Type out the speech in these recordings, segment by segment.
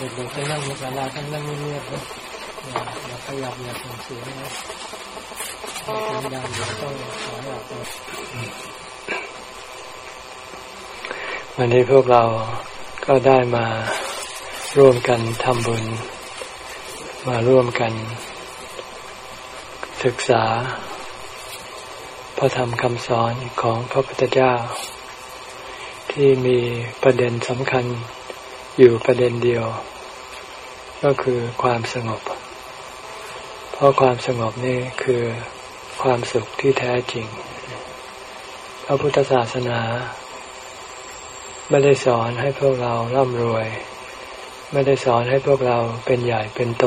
เด็กๆไปนั่งในศาลาท่านนั่งเงียบๆนะอย่าขยับอย่าส่งเสียงนะเสียงดังเดี๋ยวต้องขอออกไปวันนี้พวกเราก็ได้มาร่วมกันทำบุญ มาร่วมกัน ศึกษา พระธรรมคำสอนของพระพุทธเจ้า ที่มีประเด็นสำคัญ อยู่ประเด็นเดียว ก็คือความสงบ เพราะความสงบนี่คือความสุขที่แท้จริง พระพุทธศาสนา ไม่ได้สอนให้พวกเราร่ำรวย ไม่ได้สอนให้พวกเราเป็นใหญ่เป็นโต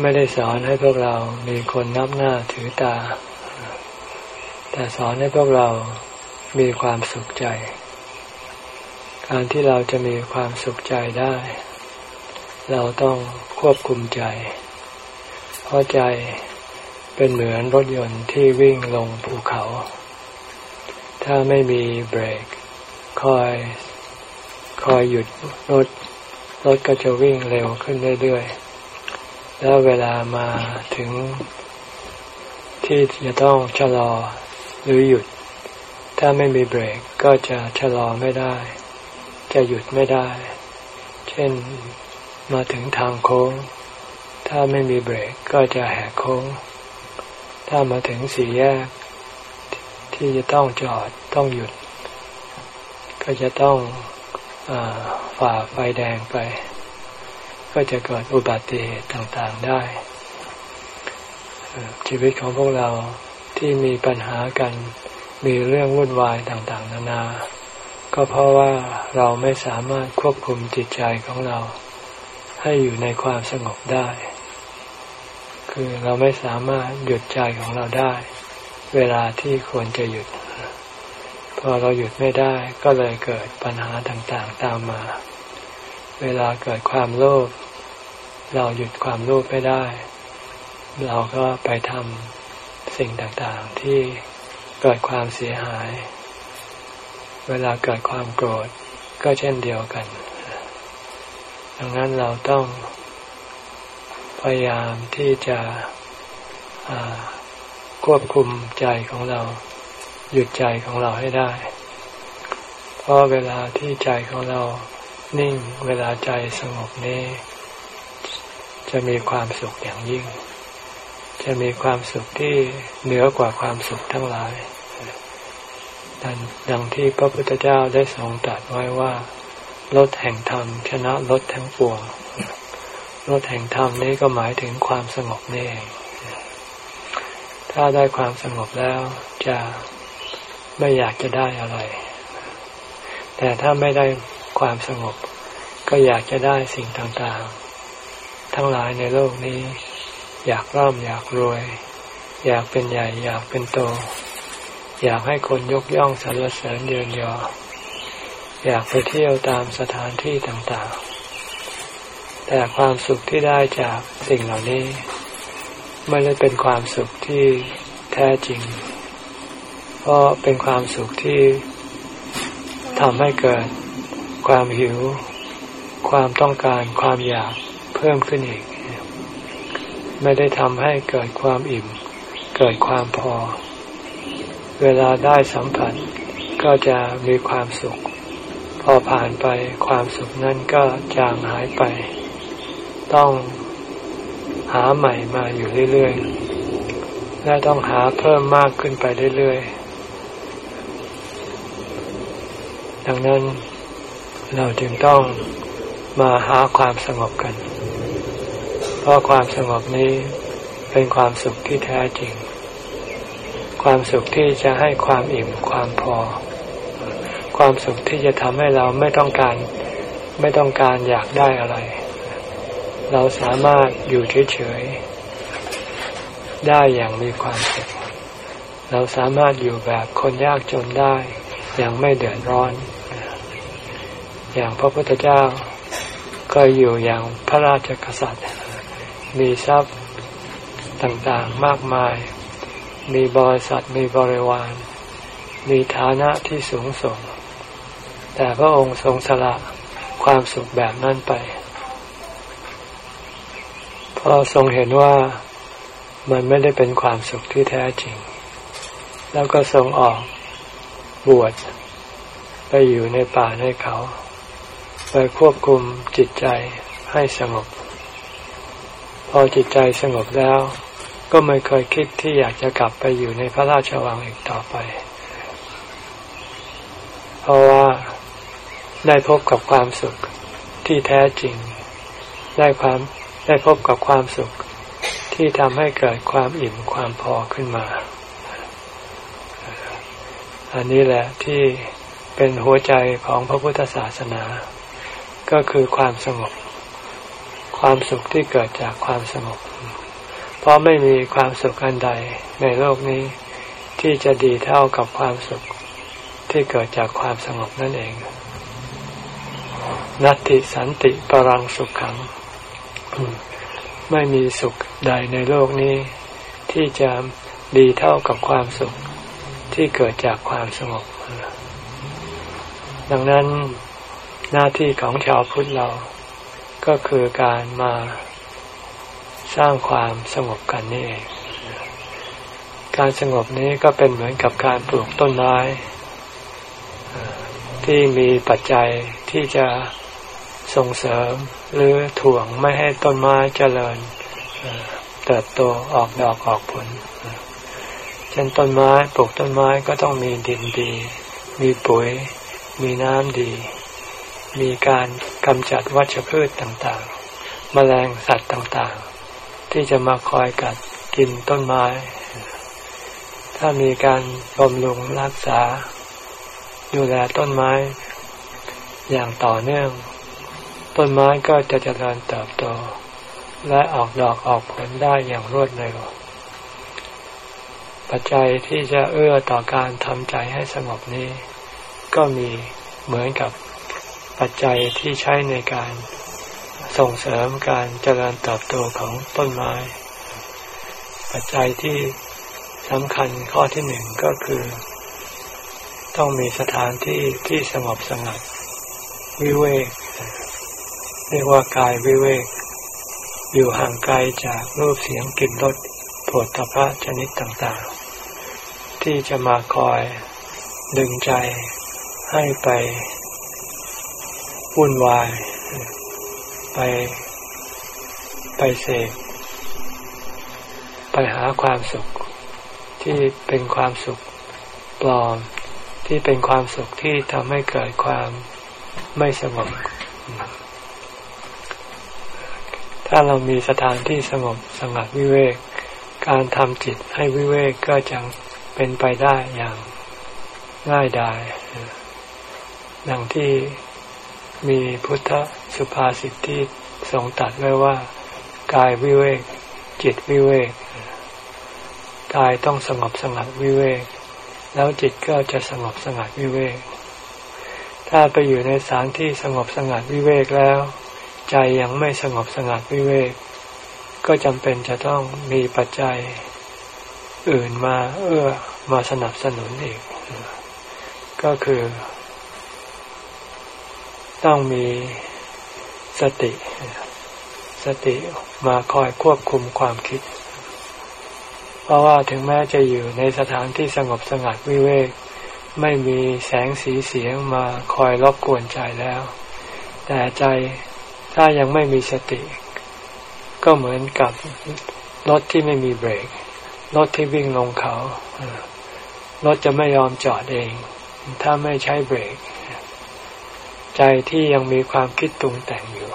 ไม่ได้สอนให้พวกเรามีคนนับหน้าถือตา แต่สอนให้พวกเรามีความสุขใจ การที่เราจะมีความสุขใจได้ เราต้องควบคุมใจ เพราะใจเป็นเหมือนรถยนต์ที่วิ่งลงภูเขา ถ้าไม่มีเบรก คอย คอยหยุดรถ รถก็จะวิ่งเร็วขึ้นเรื่อยๆ แล้วเวลามาถึง ที่จะต้องชะลอหรือหยุด ถ้าไม่มีเบรกก็จะชะลอไม่ได้ จะหยุดไม่ได้ เช่นมาถึงทางโค้ง ถ้าไม่มีเบรกก็จะแหกโค้ง ถ้ามาถึงสี่แยก ที่จะต้องจอดต้องหยุด ก็จะต้องอฝ่าไฟแดงไป ก็จะเกิดอุบัติเหตุต่างๆได้ ชีวิตของพวกเราที่มีปัญหากันมีเรื่องวุ่นวายต่างๆ นานา ก็เพราะว่าเราไม่สามารถควบคุมจิตใจของเรา ให้อยู่ในความสงบได้ คือเราไม่สามารถหยุดใจของเราได้ เวลาที่ควรจะหยุด พอเราหยุดไม่ได้ก็เลยเกิดปัญหาต่างๆตามมา เวลาเกิดความโลภเราหยุดความโลภไม่ได้ เราก็ไปทำสิ่งต่างๆที่เกิดความเสียหาย เวลาเกิดความโกรธก็เช่นเดียวกัน ดังนั้นเราต้องพยายามที่จะควบคุมใจของเรา หยุดใจของเราให้ได้ เพราะเวลาที่ใจของเรานิ่งเวลาใจสงบนี้ จะมีความสุขอย่างยิ่ง จะมีความสุขที่เหนือกว่าความสุขทั้งหลาย ดังที่พระพุทธเจ้าได้ทรงตรัสไว้ว่ารถแห่งธรรมชนะรถทั้งปวงรถแห่งธรรมนี้ก็หมายถึงความสงบนี่เองถ้าได้ความสงบแล้วจะไม่อยากจะได้อะไร แต่ถ้าไม่ได้ความสงบ ก็อยากจะได้สิ่งต่างๆ ทั้งหลายในโลกนี้ อยากร่ำอยากรวย อยากเป็นใหญ่ อยากเป็นโต อยากให้คนยกย่องสรรเสริญเยินยอ อยากไปเที่ยวตามสถานที่ต่างๆ แต่ความสุขที่ได้จากสิ่งเหล่านี้ ไม่ได้เป็นความสุขที่แท้จริง เพราะเป็นความสุขที่ทำให้เกิดความหิว ความต้องการความอยากเพิ่มขึ้นอีก ไม่ได้ทำให้เกิดความอิ่ม เกิดความพอ เวลาได้สัมผัสก็จะมีความสุข พอผ่านไปความสุขนั้นก็จางหายไป ต้องหาใหม่มาอยู่เรื่อยๆ และต้องหาเพิ่มมากขึ้นไปเรื่อยๆ ดังนั้นเราจึงต้องมาหาความสงบกัน เพราะความสงบนี้เป็นความสุขที่แท้จริง ความสุขที่จะให้ความอิ่มความพอ ความสุขที่จะทำให้เราไม่ต้องการไม่ต้องการอยากได้อะไร เราสามารถอยู่เฉยๆได้อย่างมีความสุขเราสามารถอยู่แบบคนยากจนได้ อย่างไม่เดือดร้อน อย่างพระพุทธเจ้าก็อยู่อย่างพระราชกษัตริย์ มีทรัพย์ต่างๆมากมาย มีบริษัทมีบริวาร มีฐานะที่สูงส่ง แต่พระองค์ทรงสละความสุขแบบนั้นไป เพราะทรงเห็นว่ามันไม่ได้เป็นความสุขที่แท้จริง แล้วก็ทรงออกบวชไปอยู่ในป่าในเขา ไปควบคุมจิตใจให้สงบ พอจิตใจสงบแล้ว ก็ไม่เคยคิดที่อยากจะกลับไปอยู่ในพระราชวังอีกต่อไป เพราะว่าได้พบกับความสุขที่แท้จริง ได้ความได้พบกับความสุขที่ทำให้เกิดความอิ่มความพอขึ้นมา อันนี้แหละที่เป็นหัวใจของพระพุทธศาสนา ก็คือความสงบ ความสุขที่เกิดจากความสงบ เพราะไม่มีความสุขอันใดในโลกนี้ ที่จะดีเท่ากับความสุขที่เกิดจากความสงบนั่นเอง นัตติสันติปรังสุขขัง ไม่มีสุขใดในโลกนี้ ที่จะดีเท่ากับความสุขที่เกิดจากความสงบ ดังนั้นหน้าที่ของชาวพุทธเราก็คือการมา สร้างความสงบกันนี่เอง การสงบนี้ก็เป็นเหมือนกับการปลูกต้นไม้ที่มีปัจจัยที่จะส่งเสริมหรือถ่วงไม่ให้ต้นไม้เจริญเติบโตออกดอกออกผล เช่นต้นไม้ปลูกต้นไม้ก็ต้องมีดินดี มีปุ๋ย มีน้ำดี มีการกำจัดวัชพืชต่างๆ แมลงสัตว์ต่างๆ ที่จะมาคอยกัดกินต้นไม้ ถ้ามีการบำรุงรักษา ดูแลต้นไม้ อย่างต่อเนื่อง ต้นไม้ก็จะเจริญเติบโต และออกดอกออกผลได้อย่างรวดเร็ว ปัจจัยที่จะเอื้อต่อการทำใจให้สงบนี้ ก็มีเหมือนกับปัจจัยที่ใช้ในการ ส่งเสริมการเจริญเติบโตของต้นไม้ ปัจจัยที่สำคัญข้อที่หนึ่งก็คือ ต้องมีสถานที่ที่สงบสงัด วิเวก เรียกว่ากายวิเวก อยู่ห่างไกลจากรูปเสียงกลิ่นรสผลตภะชนิดต่างๆ ที่จะมาคอยดึงใจให้ไปวุ่นวาย ไป ไปเสกไปหาความสุขที่เป็นความสุขปลอม ที่เป็นความสุขที่ทำให้เกิดความไม่สงบ ถ้าเรามีสถานที่สงบสงัดวิเวก การทำจิตให้วิเวกก็จะเป็นไปได้อย่างง่ายดายดังที่ มีพุทธสุภาษิตที่ทรงตัดไว้ว่า กายวิเวก จิตวิเวก กายต้องสงบสงัดวิเวก แล้วจิตก็จะสงบสงัดวิเวก ถ้าไปอยู่ในสถานที่สงบสงัดวิเวกแล้ว ใจยังไม่สงบสงัดวิเวก ก็จำเป็นจะต้องมีปัจจัยอื่นมาเอื้อมาสนับสนุนอีก ก็คือ ต้องมีสติ สติมาคอยควบคุมความคิด เพราะว่าถึงแม้จะอยู่ในสถานที่สงบสงัดวิเวก ไม่มีแสงสีเสียงมาคอยรบกวนใจแล้ว แต่ใจถ้ายังไม่มีสติ ก็เหมือนกับรถที่ไม่มีเบรก รถที่วิ่งลงเขา รถจะไม่ยอมจอดเอง ถ้าไม่ใช้เบรก ใจที่ยังมีความคิดตรุงแต่งอยู่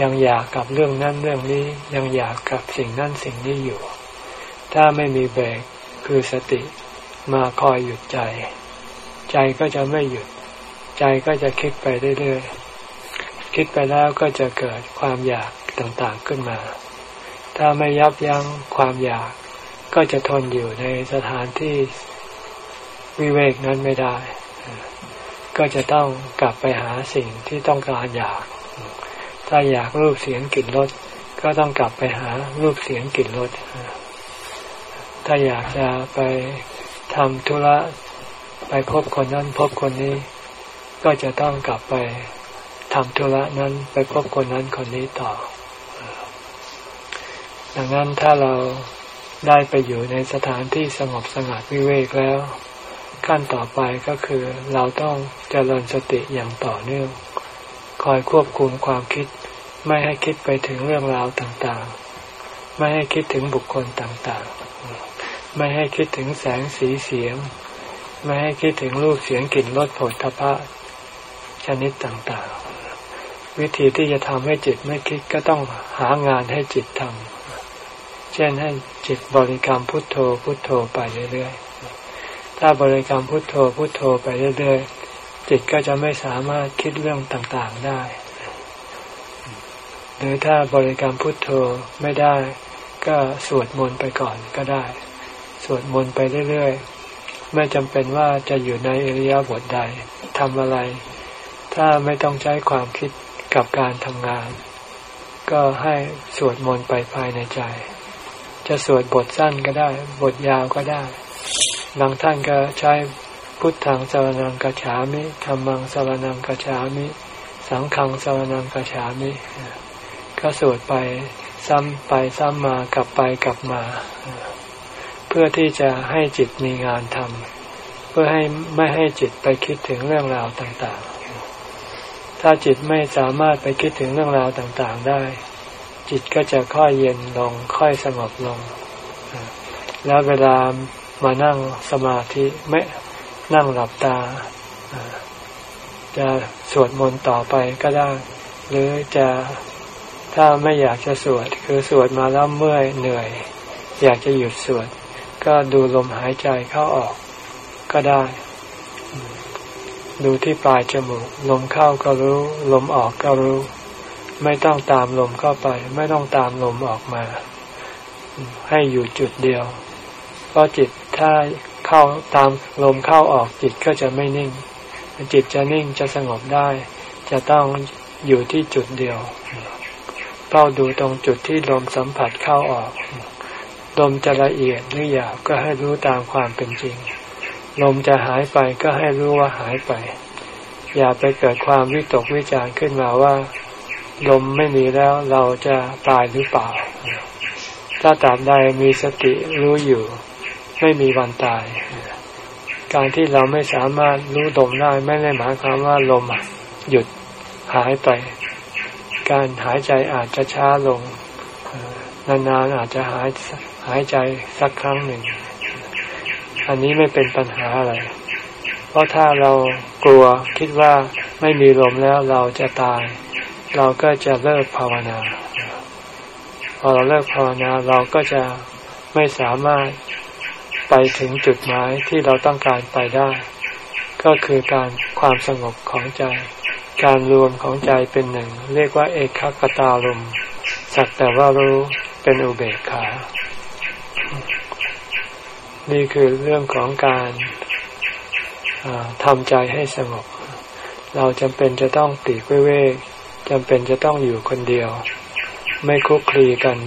ยังอยากกับเรื่องนั้นเรื่องนี้ยังอยากกับสิ่งนั้นสิ่งนี้อยู่ ถ้าไม่มีเบรกคือสติมาคอยหยุดใจ ใจก็จะไม่หยุด ใจก็จะคิดไปเรื่อยๆคิดไปแล้วก็จะเกิดความอยากต่างๆขึ้นมา ถ้าไม่ยับยั้งความอยาก ก็จะทนอยู่ในสถานที่วิเวกนั้นไม่ได้ ก็จะต้องกลับไปหาสิ่งที่ต้องการอยาก ถ้าอยากรูปเสียงกลิ่นรสก็ต้องกลับไปหารูปเสียงกลิ่นรสถ้าอยากจะไปทำธุระไปพบคนนั้นพบคนนี้ ก็จะต้องกลับไปทำธุระนั้นไปพบคนนั้นคนนี้ต่อ ดังนั้นถ้าเราได้ไปอยู่ในสถานที่สงบสงัดวิเวกแล้ว ขั้นต่อไปก็คือเราต้องเจริญสติอย่างต่อเนื่อง คอยควบคุมความคิด ไม่ให้คิดไปถึงเรื่องราวต่างๆ ไม่ให้คิดถึงบุคคลต่างๆ ไม่ให้คิดถึงแสงสีเสียง ไม่ให้คิดถึงรูปเสียงกลิ่นรสผลทพะชนิดต่างๆ วิธีที่จะทำให้จิตไม่คิดก็ต้องหางานให้จิตทำเช่นให้จิตบริกรรมพุทโธพุทโธไปเรื่อยๆ ถ้าบริกรรมพุทโธพุทโธไปเรื่อยๆ จิตก็จะไม่สามารถคิดเรื่องต่างๆได้ หรือถ้าบริกรรมพุทโธไม่ได้ ก็สวดมนต์ไปก่อนก็ได้ สวดมนต์ไปเรื่อยๆ ไม่จำเป็นว่าจะอยู่ในอริยบทใดทำอะไร ถ้าไม่ต้องใช้ความคิดกับการทำงาน ก็ให้สวดมนต์ไปภายในใจ จะสวดบทสั้นก็ได้ บทยาวก็ได้ บางท่านก็ใช้พุทธังสวนังกัจฉามิธรรมังสวนังกัจฉามิ สังฆังสวนังกัจฉามิ ก็สวดไปซ้ำไปซ้ำมากลับไปกลับมา เพื่อที่จะให้จิตมีงานทำเพื่อให้ไม่ให้จิตไปคิดถึงเรื่องราวต่างๆ ถ้าจิตไม่สามารถไปคิดถึงเรื่องราวต่างๆได้ จิตก็จะค่อยเย็นลงค่อยสงบลง แล้วเวลา มานั่งสมาธิไม่นั่งหลับตา จะสวดมนต์ต่อไปก็ได้ หรือจะถ้าไม่อยากจะสวด คือสวดมาแล้วเมื่อยเหนื่อย อยากจะหยุดสวด ก็ดูลมหายใจเข้าออกก็ได้ ดูที่ปลายจมูก ลมเข้าก็รู้ ลมออกก็รู้ ไม่ต้องตามลมเข้าไป ไม่ต้องตามลมออกมา ให้อยู่จุดเดียว เพราะจิต ถ้าเข้าตามลมเข้าออกจิตก็จะไม่นิ่ง จิตจะนิ่งจะสงบได้ จะต้องอยู่ที่จุดเดียวเฝ้าดูตรงจุดที่ลมสัมผัสเข้าออก ลมจะละเอียดหรือหยาบก็ให้รู้ตามความเป็นจริง ลมจะหายไปก็ให้รู้ว่าหายไป อย่าไปเกิดความวิตกวิจารขึ้นมาว่า ลมไม่มีแล้วเราจะตายหรือเปล่า ถ้าตาบใดมีสติรู้อยู่ ไม่มีวันตาย การที่เราไม่สามารถรู้ลมได้ ไม่ได้หมายความว่าลมหยุดหายไป การหายใจอาจจะช้าลง นานๆอาจจะหายหายใจสักครั้งหนึ่ง อันนี้ไม่เป็นปัญหาอะไร เพราะถ้าเรากลัวคิดว่าไม่มีลมแล้วเราจะตาย เราก็จะเลิกภาวนา พอเราเลิกภาวนาเราก็จะไม่สามารถ ไปถึงจุดหมายที่เราต้องการไปได้ ก็คือการความสงบของใจ การรวมของใจเป็นหนึ่ง เรียกว่าเอกคตาลมสักแต่ว่ารู้เป็นอุเบกขา นี่คือเรื่องของการทำใจให้สงบ เราจำเป็นจะต้องปีกเว้จำเป็นจะต้องอยู่คนเดียว ไม่คุกคลีกัน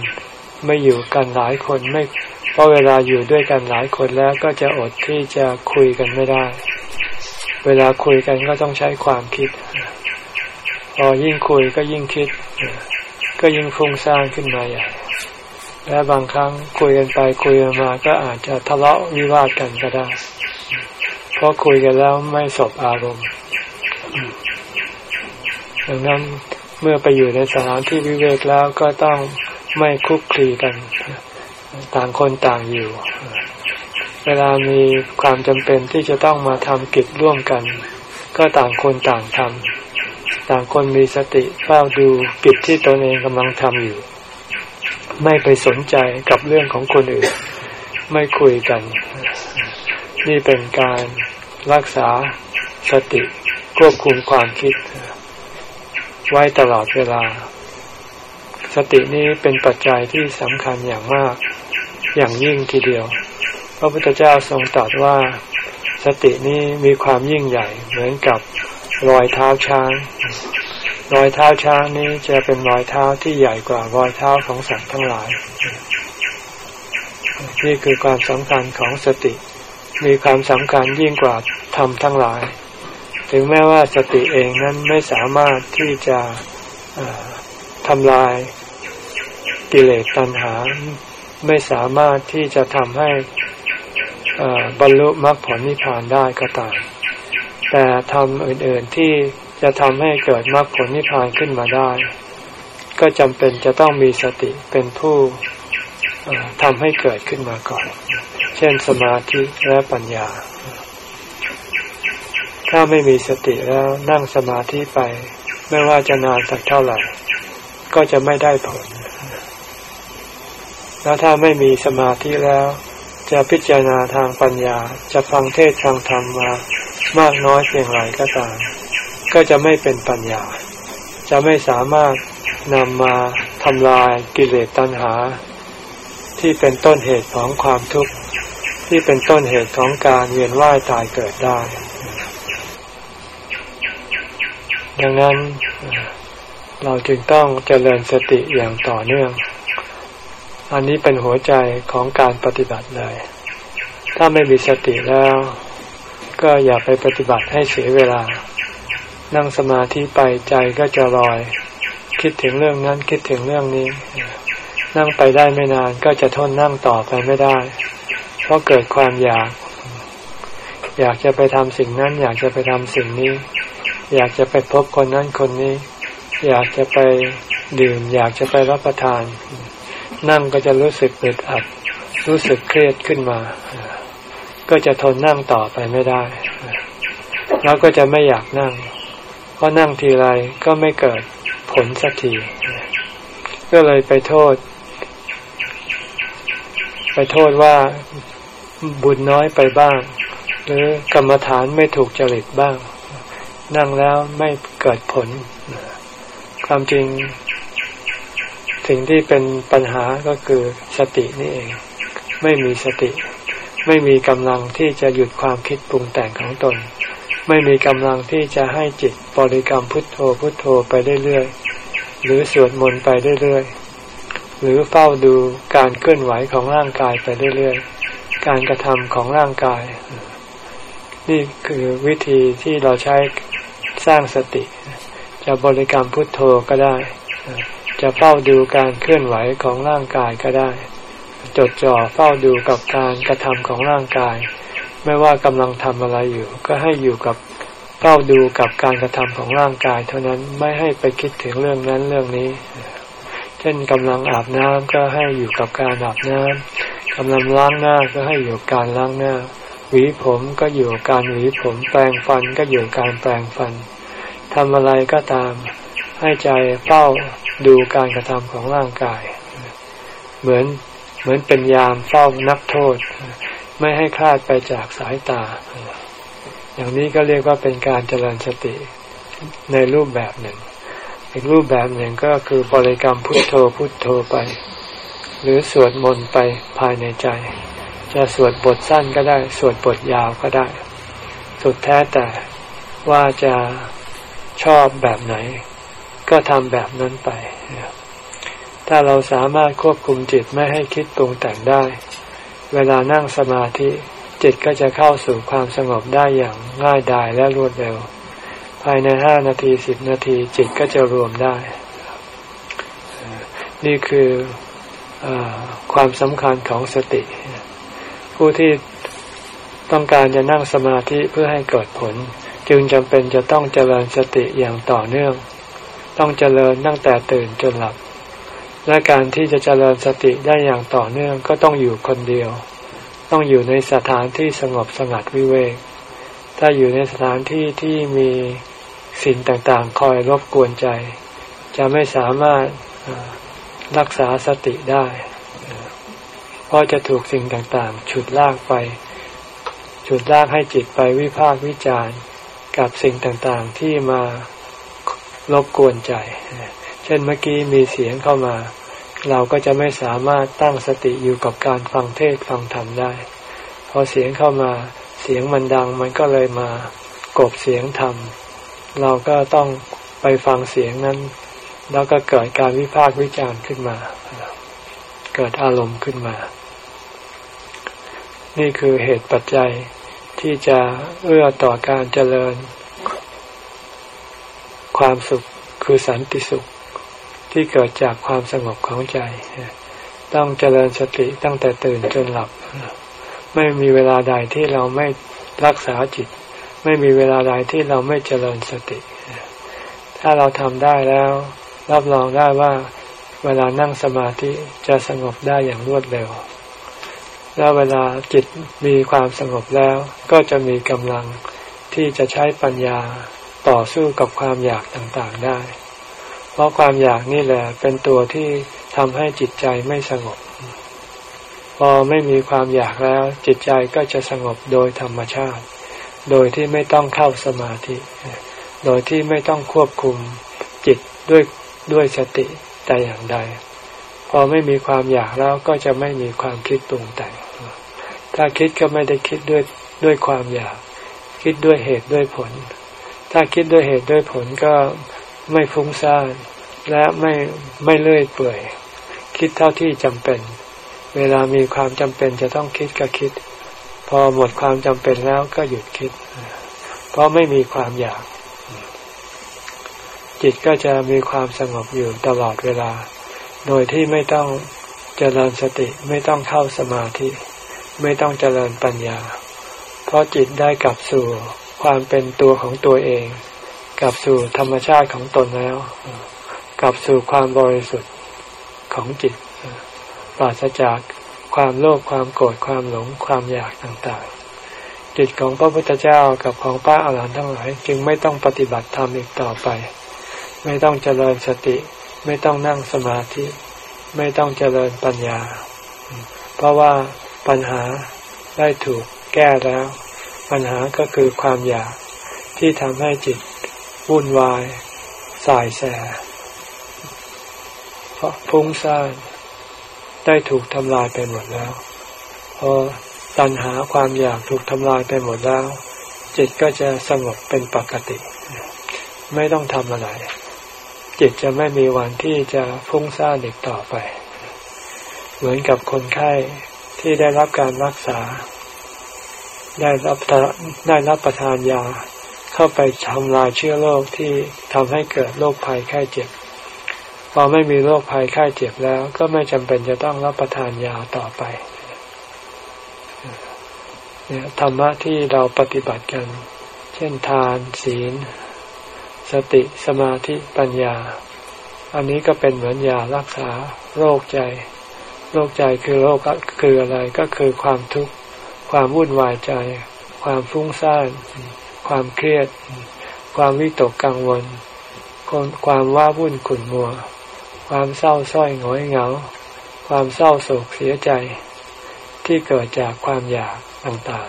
ไม่อยู่กันหลายคนไม่ เพราะเวลาอยู่ด้วยกันหลายคนแล้วก็จะอดที่จะคุยกันไม่ได้ เวลาคุยกันก็ต้องใช้ความคิด พอยิ่งคุยก็ยิ่งคิด ก็ยิ่งฟุ้งซ่านขึ้นมาใหญ่และบางครั้งคุยกันไปคุยกันมาก็อาจจะทะเลาะวิวาทกันก็ได้ เพราะคุยกันแล้วไม่สบอารมณ์ ดังนั้นเมื่อไปอยู่ในสถานที่วิเวกแล้วก็ต้องไม่คุกคีกัน ต่างคนต่างอยู่ เวลามีความจำเป็นที่จะต้องมาทำกิจร่วมกัน ก็ต่างคนต่างทำต่างคนมีสติเฝ้าดูกิจที่ตนเองกำลังทำอยู่ ไม่ไปสนใจกับเรื่องของคนอื่น ไม่คุยกัน นี่เป็นการรักษาสติควบคุมความคิด ไว้ตลอดเวลา สตินี้เป็นปัจจัยที่สำคัญอย่างมาก อย่างยิ่งทีเดียว พระพุทธเจ้าทรงตรัสว่าสตินี้มีความยิ่งใหญ่ เหมือนกับรอยเท้าช้าง รอยเท้าช้างนี้จะเป็นรอยเท้าที่ใหญ่กว่ารอยเท้าของสัตว์ทั้งหลาย นี่คือความสำคัญของสติ มีความสำคัญยิ่งกว่าธรรมทั้งหลาย ถึงแม้ว่าสติเองนั้นไม่สามารถที่จะทำลายกิเลสตัณหา ไม่สามารถที่จะทำให้บรรลุมรรคผลนิพพานได้ก็ตามแต่ทำอื่นๆที่จะทำให้เกิดมรรคผลนิพพานขึ้นมาได้ ก็จำเป็นจะต้องมีสติเป็นผู้ทำให้เกิดขึ้นมาก่อน เช่นสมาธิและปัญญา ถ้าไม่มีสติแล้วนั่งสมาธิไป ไม่ว่าจะนานสักเท่าไหร่ ก็จะไม่ได้ผล แล้วถ้าไม่มีสมาธิแล้ว จะพิจารณาทางปัญญา จะฟังเทศฟังธรรมมามากน้อยเพียงไรก็ตาม ก็จะไม่เป็นปัญญา จะไม่สามารถนำมาทำลายกิเลสตัณหา ที่เป็นต้นเหตุของความทุกข์ที่เป็นต้นเหตุของการเวียนว่ายตายเกิดได้ ดังนั้นเราจึงต้องเจริญสติอย่างต่อเนื่อง อันนี้เป็นหัวใจของการปฏิบัติเลย ถ้าไม่มีสติแล้ว ก็อย่าไปปฏิบัติให้เสียเวลา นั่งสมาธิไปใจก็จะลอย คิดถึงเรื่องนั้นคิดถึงเรื่องนี้ นั่งไปได้ไม่นานก็จะทนนั่งต่อไปไม่ได้ เพราะเกิดความอยาก อยากจะไปทำสิ่งนั้น อยากจะไปทำสิ่งนี้ อยากจะไปพบคนนั้นคนนี้ อยากจะไปดื่ม อยากจะไปรับประทาน นั่งก็จะรู้สึกอึดอัด รู้สึกเครียดขึ้นมา ก็จะทนนั่งต่อไปไม่ได้ แล้วก็จะไม่อยากนั่ง เพราะนั่งทีไรก็ไม่เกิดผลสักที ก็เลยไปโทษ ไปโทษว่าบุญน้อยไปบ้าง หรือกรรมฐานไม่ถูกจริตบ้าง นั่งแล้วไม่เกิดผล ความจริง สิ่งที่เป็นปัญหาก็คือสตินี่เอง ไม่มีสติ ไม่มีกำลังที่จะหยุดความคิดปรุงแต่งของตน ไม่มีกำลังที่จะให้จิตบริกรรมพุทโธพุทโธไปเรื่อยๆหรือสวดมนต์ไปเรื่อยๆหรือเฝ้าดูการเคลื่อนไหวของร่างกายไปเรื่อยๆการกระทำของร่างกาย นี่คือวิธีที่เราใช้สร้างสติ จะบริกรรมพุทโธก็ได้ จะเฝ้าดูการเคลื่อนไหวของร่างกายก็ได้ จดจ่อเฝ้าดูกับการกระทำของร่างกาย ไม่ว่ากำลังทำอะไรอยู่ ก็ให้อยู่กับเฝ้าดูกับการกระทำของร่างกาย เท่านั้นไม่ให้ไปคิดถึงเรื่องนั้นเรื่องนี้ เช่นกำลังอาบน้ำก็ให้อยู่กับการอาบน้ำกำลังล้างหน้าก็ให้อยู่การล้างหน้า หวีผมก็อยู่การหวีผมแปรงฟันก็อยู่การแปรงฟันทำอะไรก็ตามให้ใจเฝ้า ดูการกระทำของร่างกาย เหมือนเหมือนเป็นยามเฝ้านักโทษ ไม่ให้คลาดไปจากสายตา อย่างนี้ก็เรียกว่าเป็นการเจริญสติในรูปแบบหนึ่ง อีกรูปแบบหนึ่งก็คือบริกรรมพุทโธพุทโธไป หรือสวดมนต์ไปภายในใจ จะสวดบทสั้นก็ได้ สวดบทยาวก็ได้ สุดแท้แต่ว่าจะชอบแบบไหน ก็ทำแบบนั้นไป ถ้าเราสามารถควบคุมจิตไม่ให้คิดปรุงแต่งได้ เวลานั่งสมาธิจิตก็จะเข้าสู่ความสงบได้อย่างง่ายดายและรวดเร็ว ภายในห้านาทีสิบนาทีจิตก็จะรวมได้ นี่คืออความสำคัญของสติ ผู้ที่ต้องการจะนั่งสมาธิเพื่อให้เกิดผล จึงจำเป็นจะต้องเจริญสติอย่างต่อเนื่อง ต้องเจริญตั้งแต่ตื่นจนหลับ และการที่จะเจริญสติได้อย่างต่อเนื่องก็ต้องอยู่คนเดียว ต้องอยู่ในสถานที่สงบสงัดวิเวก ถ้าอยู่ในสถานที่ที่มีสิ่งต่างๆ คอยรบกวนใจ จะไม่สามารถรักษาสติได้ เพราะจะถูกสิ่งต่างๆ ฉุดลากไป ฉุดลากให้จิตไปวิพากวิจารณ์กับสิ่งต่างๆที่มา รบกวนใจ เช่นเมื่อกี้มีเสียงเข้ามา เราก็จะไม่สามารถตั้งสติอยู่กับการฟังเทศฟังธรรมได้ พอเสียงเข้ามาเสียงมันดังมันก็เลยมากบเสียงธรรม เราก็ต้องไปฟังเสียงนั้น แล้วก็เกิดการวิพากษ์วิจารณ์ขึ้นมา เกิดอารมณ์ขึ้นมา นี่คือเหตุปัจจัยที่จะเอื้อต่อการเจริญ ความสุขคือสันติสุขที่เกิดจากความสงบของใจ ต้องเจริญสติตั้งแต่ตื่นจนหลับ ไม่มีเวลาใดที่เราไม่รักษาจิต ไม่มีเวลาใดที่เราไม่เจริญสติ ถ้าเราทำได้แล้ว รับรองได้ว่าเวลานั่งสมาธิจะสงบได้อย่างรวดเร็ว แล้วเวลาจิตมีความสงบแล้ว ก็จะมีกำลังที่จะใช้ปัญญา ต่อสู้กับความอยากต่างๆได้ เพราะความอยากนี่แหละเป็นตัวที่ทำให้จิตใจไม่สงบ พอไม่มีความอยากแล้ว จิตใจก็จะสงบโดยธรรมชาติ โดยที่ไม่ต้องเข้าสมาธิ โดยที่ไม่ต้องควบคุมจิตด้วยด้วยสติแต่อย่างใด พอไม่มีความอยากแล้วก็จะไม่มีความคิดปรุงแต่ง ถ้าคิดก็ไม่ได้คิดด้วยด้วยความอยาก คิดด้วยเหตุด้วยผล ถ้าคิดด้วยเหตุด้วยผลก็ไม่ฟุ้งซ่านและไม่ไม่เลื่อยเปื่อย คิดเท่าที่จำเป็น เวลามีความจำเป็นจะต้องคิดก็คิด พอหมดความจำเป็นแล้วก็หยุดคิด เพราะไม่มีความอยาก จิตก็จะมีความสงบอยู่ตลอดเวลา โดยที่ไม่ต้องเจริญสติไม่ต้องเข้าสมาธิ ไม่ต้องเจริญปัญญา เพราะจิตได้กลับสู่ ความเป็นตัวของตัวเอง กลับสู่ธรรมชาติของตนแล้ว กลับสู่ความบริสุทธิ์ของจิต ปราศจากความโลภความโกรธความหลงความอยากต่างๆ จิตของพระพุทธเจ้ากับของพระอาหารหันต์ทั้งหลายจึงไม่ต้องปฏิบัติธรรมอีกต่อไป ไม่ต้องเจริญสติ ไม่ต้องนั่งสมาธิ ไม่ต้องเจริญปัญญา เพราะว่าปัญหาได้ถูกแก้แล้ว ปัญหาก็คือความอยากที่ทำให้จิตวุ่นวาย สายแสเพราะพุ่งซ่านได้ถูกทำลายไปหมดแล้ว พอตัณหาความอยากถูกทำลายไปหมดแล้ว จิตก็จะสงบเป็นปกติ ไม่ต้องทำอะไร จิตจะไม่มีวันที่จะฟุ้งซ่านอีกต่อไป เหมือนกับคนไข้ที่ได้รับการรักษา ได้รับได้รับประทานยา เข้าไปทำลายเชื้อโรคที่ทำให้เกิดโรคภัยไข้เจ็บ พอไม่มีโรคภัยไข้เจ็บแล้ว ก็ไม่จำเป็นจะต้องรับประทานยาต่อไปเนี่ยธรรมะที่เราปฏิบัติกัน เช่นทาน ศีล สติสมาธิปัญญา อันนี้ก็เป็นเหมือนยารักษาโรคใจ โรคใจคือโรคคืออะไรก็คือความทุกข์ ความวุ่นวายใจ ความฟุ้งซ่าน ความเครียด ความวิตกกังวล ความว้าวุ่นขุ่นมัว ความเศร้าส้อยหงอยเหงา ความเศร้าโศกเสียใจ ที่เกิดจากความอยากต่าง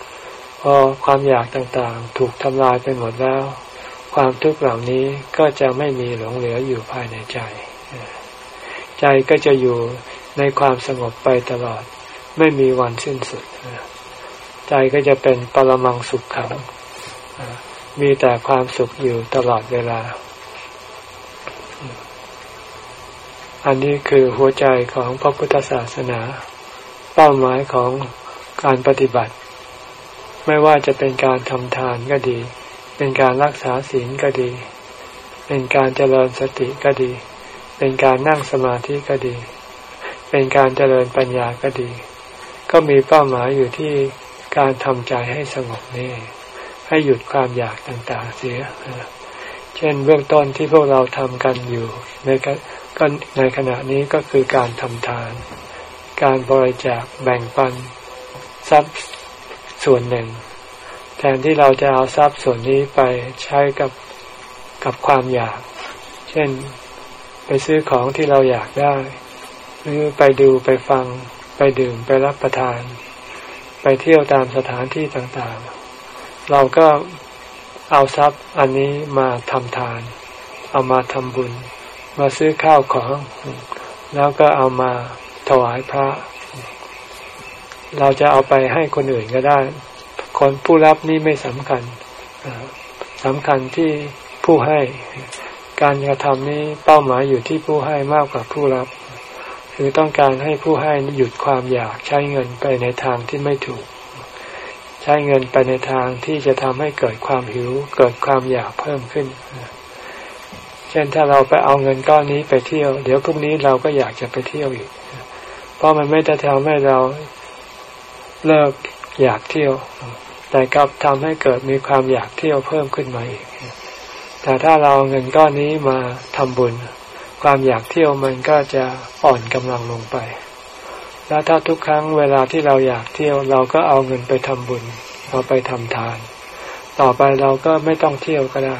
ๆ พอความอยากต่างๆ ถูกทำลายไปหมดแล้ว ความทุกข์เหล่านี้ก็จะไม่มีหลงเหลืออยู่ภายในใจ ใจก็จะอยู่ในความสงบไปตลอด ไม่มีวันสิ้นสุด ใจก็จะเป็นปรมังสุขขังมีแต่ความสุขอยู่ตลอดเวลา อันนี้คือหัวใจของพระพุทธศาสนา เป้าหมายของการปฏิบัติ ไม่ว่าจะเป็นการทำทานก็ดี เป็นการรักษาศีลก็ดี เป็นการเจริญสติก็ดี เป็นการนั่งสมาธิก็ดี เป็นการเจริญปัญญาก็ดี ก็มีเป้าหมายอยู่ที่การทำใจให้สงบนี่ ให้หยุดความอยากต่างๆเสีย เช่นเบื้องต้นที่พวกเราทำกันอยู่ในก็ในขณะนี้ก็คือการทำทาน การบริจาคแบ่งปันทรัพย์ส่วนหนึ่ง แทนที่เราจะเอาทรัพย์ส่วนนี้ไปใช้กับกับความอยาก เช่นไปซื้อของที่เราอยากได้ หรือไปดูไปฟัง ไปดื่มไปรับประทาน ไปเที่ยวตามสถานที่ต่างๆ เราก็เอาทรัพย์อันนี้มาทำทาน เอามาทำบุญ มาซื้อข้าวของ แล้วก็เอามาถวายพระ เราจะเอาไปให้คนอื่นก็ได้ คนผู้รับนี่ไม่สำคัญสำคัญที่ผู้ให้ การกระทำนี้เป้าหมายอยู่ที่ผู้ให้มากกว่าผู้รับ คือต้องการให้ผู้ให้หยุดความอยากใช้เงินไปในทางที่ไม่ถูก ใช้เงินไปในทางที่จะทำให้เกิดความหิว เกิดความอยากเพิ่มขึ้น เช่นถ้าเราไปเอาเงินก้อนนี้ไปเที่ยว เดี๋ยวพรุ่งนี้เราก็อยากจะไปเที่ยวอีก เพราะมันไม่ได้ทำให้เราเลิกอยากเที่ยว แต่กลับทำให้เกิดมีความอยากเที่ยวเพิ่มขึ้นมาอีก แต่ถ้าเราเอาเงินก้อนนี้มาทำบุญ ความอยากเที่ยวมันก็จะอ่อนกำลังลงไป แล้วถ้าทุกครั้งเวลาที่เราอยากเที่ยวเราก็เอาเงินไปทำบุญเราไปทำทาน ต่อไปเราก็ไม่ต้องเที่ยวก็ได้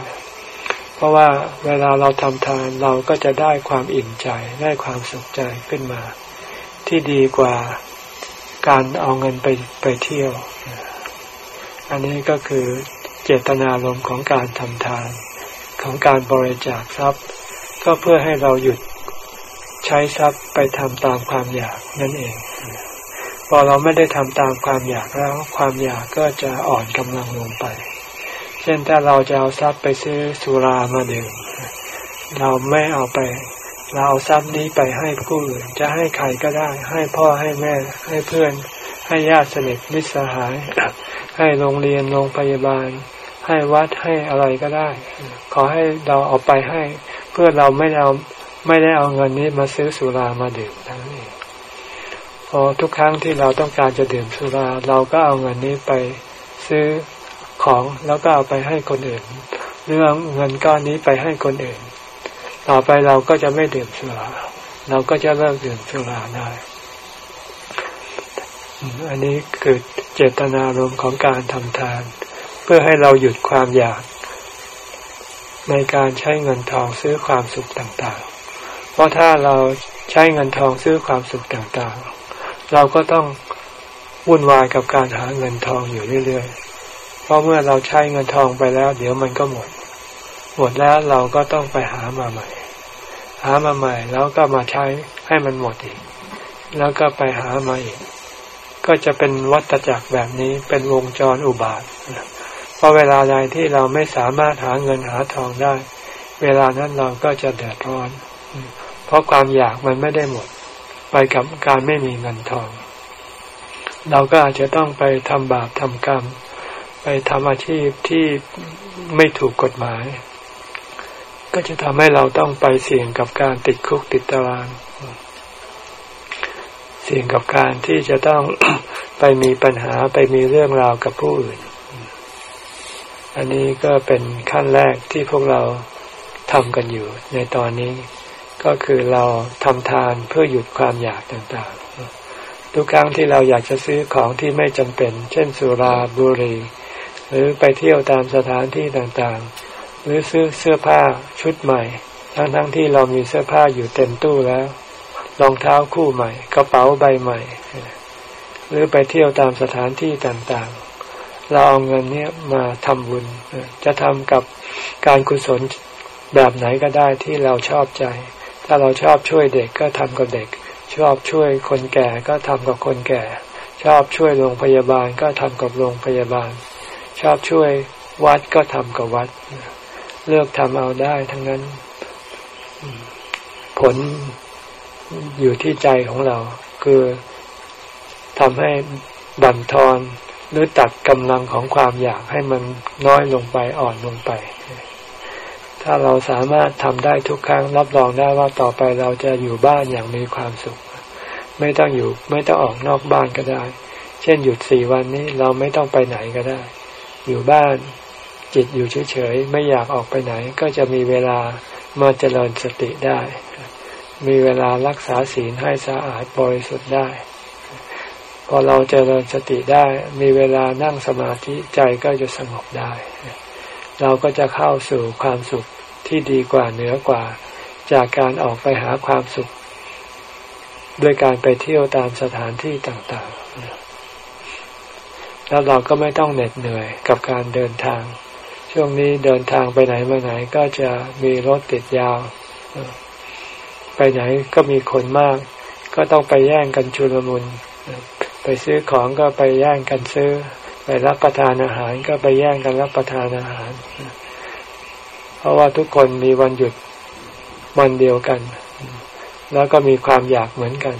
เพราะว่าเวลาเราทำทานเราก็จะได้ความอิ่มใจได้ความสุขใจขึ้นมา ที่ดีกว่าการเอาเงินไปไปเที่ยว อันนี้ก็คือเจตนารมณ์ของการทำทาน ของการบริจาคทรัพย์ ก็เพื่อให้เราหยุดใช้ทรัพย์ไปทำตามความอยากนั่นเอง พอเราไม่ได้ทำตามความอยากแล้ว ความอยากก็จะอ่อนกำลังลงไป เช่นถ้าเราจะเอาทรัพย์ไปซื้อสุรามาดื่มเราไม่เอาไป เราเอาทรัพย์นี้ไปให้ผู้อื่นจะให้ใครก็ได้ ให้พ่อให้แม่ ให้เพื่อน ให้ญาติสนิทมิตรสหาย ให้โรงเรียนโรงพยาบาล ให้วัดให้อะไรก็ได้ ขอให้เราเอาไปให้ เพื่อเราไม่เอาไม่ได้เอาเงินนี้มาซื้อสุรามาดื่มทั้งนี้พอทุกครั้งที่เราต้องการจะดื่มสุรา เราก็เอาเงินนี้ไปซื้อของแล้วก็เอาไปให้คนอื่นหรือเอาเงินก้อนนี้ไปให้คนอื่น ต่อไปเราก็จะไม่ดื่มสุราเราก็จะเลิกดื่มสุราได้อันนี้คือเจตนารมณ์ของการทำทาน เพื่อให้เราหยุดความอยาก ในการใช้เงินทองซื้อความสุขต่างๆ เพราะถ้าเราใช้เงินทองซื้อความสุขต่างๆ เราก็ต้องวุ่นวายกับการหาเงินทองอยู่เรื่อยๆ เพราะเมื่อเราใช้เงินทองไปแล้ว เดี๋ยวมันก็หมด หมดแล้วเราก็ต้องไปหามาใหม่ หามาใหม่แล้วก็มาใช้ให้มันหมดอีก แล้วก็ไปหามาอีก ก็จะเป็นวัฏจักรแบบนี้เป็นวงจรอุบาท ราะเวลาใดที่เราไม่สามารถหาเงินหาทองได้ เวลานั้นเราก็จะเดือดร้อน เพราะความอยากมันไม่ได้หมด ไปกับการไม่มีเงินทอง เราก็อาจจะต้องไปทำบาปทำกรรม ไปทำอาชีพที่ไม่ถูกกฎหมาย ก็จะทำให้เราต้องไปเสี่ยงกับการติดคุกติดตาราง เสี่ยงกับการที่จะต้องไปมีปัญหาไปมีเรื่องราวกับผู้อื่น อันนี้ก็เป็นขั้นแรกที่พวกเราทำกันอยู่ในตอนนี้ ก็คือเราทำทานเพื่อหยุดความอยากต่างๆ ทุกครั้งที่เราอยากจะซื้อของที่ไม่จำเป็น เช่นสุราบุหรี่หรือไปเที่ยวตามสถานที่ต่างๆ หรือซื้อเสื้อผ้าชุดใหม่ ทั้งทั้งที่เรามีเสื้อผ้าอยู่เต็มตู้แล้วรองเท้าคู่ใหม่ กระเป๋าใบใหม่ หรือไปเที่ยวตามสถานที่ต่างๆ เราเอาเงินเนี้ยมาทำบุญ จะทำกับการกุศลแบบไหนก็ได้ที่เราชอบใจ ถ้าเราชอบช่วยเด็กก็ทำกับเด็ก ชอบช่วยคนแก่ก็ทำกับคนแก่ ชอบช่วยโรงพยาบาลก็ทำกับโรงพยาบาล ชอบช่วยวัดก็ทำกับวัด เลือกทำเอาได้ทั้งนั้น ผลอยู่ที่ใจของเรา คือทำให้บั่นทอน หรือตัดกำลังของความอยากให้มันน้อยลงไปอ่อนลงไป ถ้าเราสามารถทำได้ทุกครั้งรับรองได้ว่าต่อไปเราจะอยู่บ้านอย่างมีความสุข ไม่ต้องอยู่ไม่ต้องออกนอกบ้านก็ได้ เช่นหยุดสี่วันนี้เราไม่ต้องไปไหนก็ได้ อยู่บ้านจิตอยู่เฉยๆไม่อยากออกไปไหน ก็จะมีเวลามาเจริญสติได้ มีเวลารักษาศีลให้สะอาดบริสุทธิ์ได้ พอเราเจริญสติได้ มีเวลานั่งสมาธิใจก็จะสงบได้ เราก็จะเข้าสู่ความสุขที่ดีกว่าเหนือกว่า จากการออกไปหาความสุข ด้วยการไปเที่ยวตามสถานที่ต่างๆ แล้วเราก็ไม่ต้องเหน็ดเหนื่อยกับการเดินทาง ช่วงนี้เดินทางไปไหนมาไหนก็จะมีรถติดยาว ไปไหนก็มีคนมาก ก็ต้องไปแย่งกันชุลมุน ไปซื้อของก็ไปแย่งกันซื้อ ไปรับประทานอาหารก็ไปแย่งกันรับประทานอาหาร เพราะว่าทุกคนมีวันหยุดวันเดียวกัน แล้วก็มีความอยากเหมือนกัน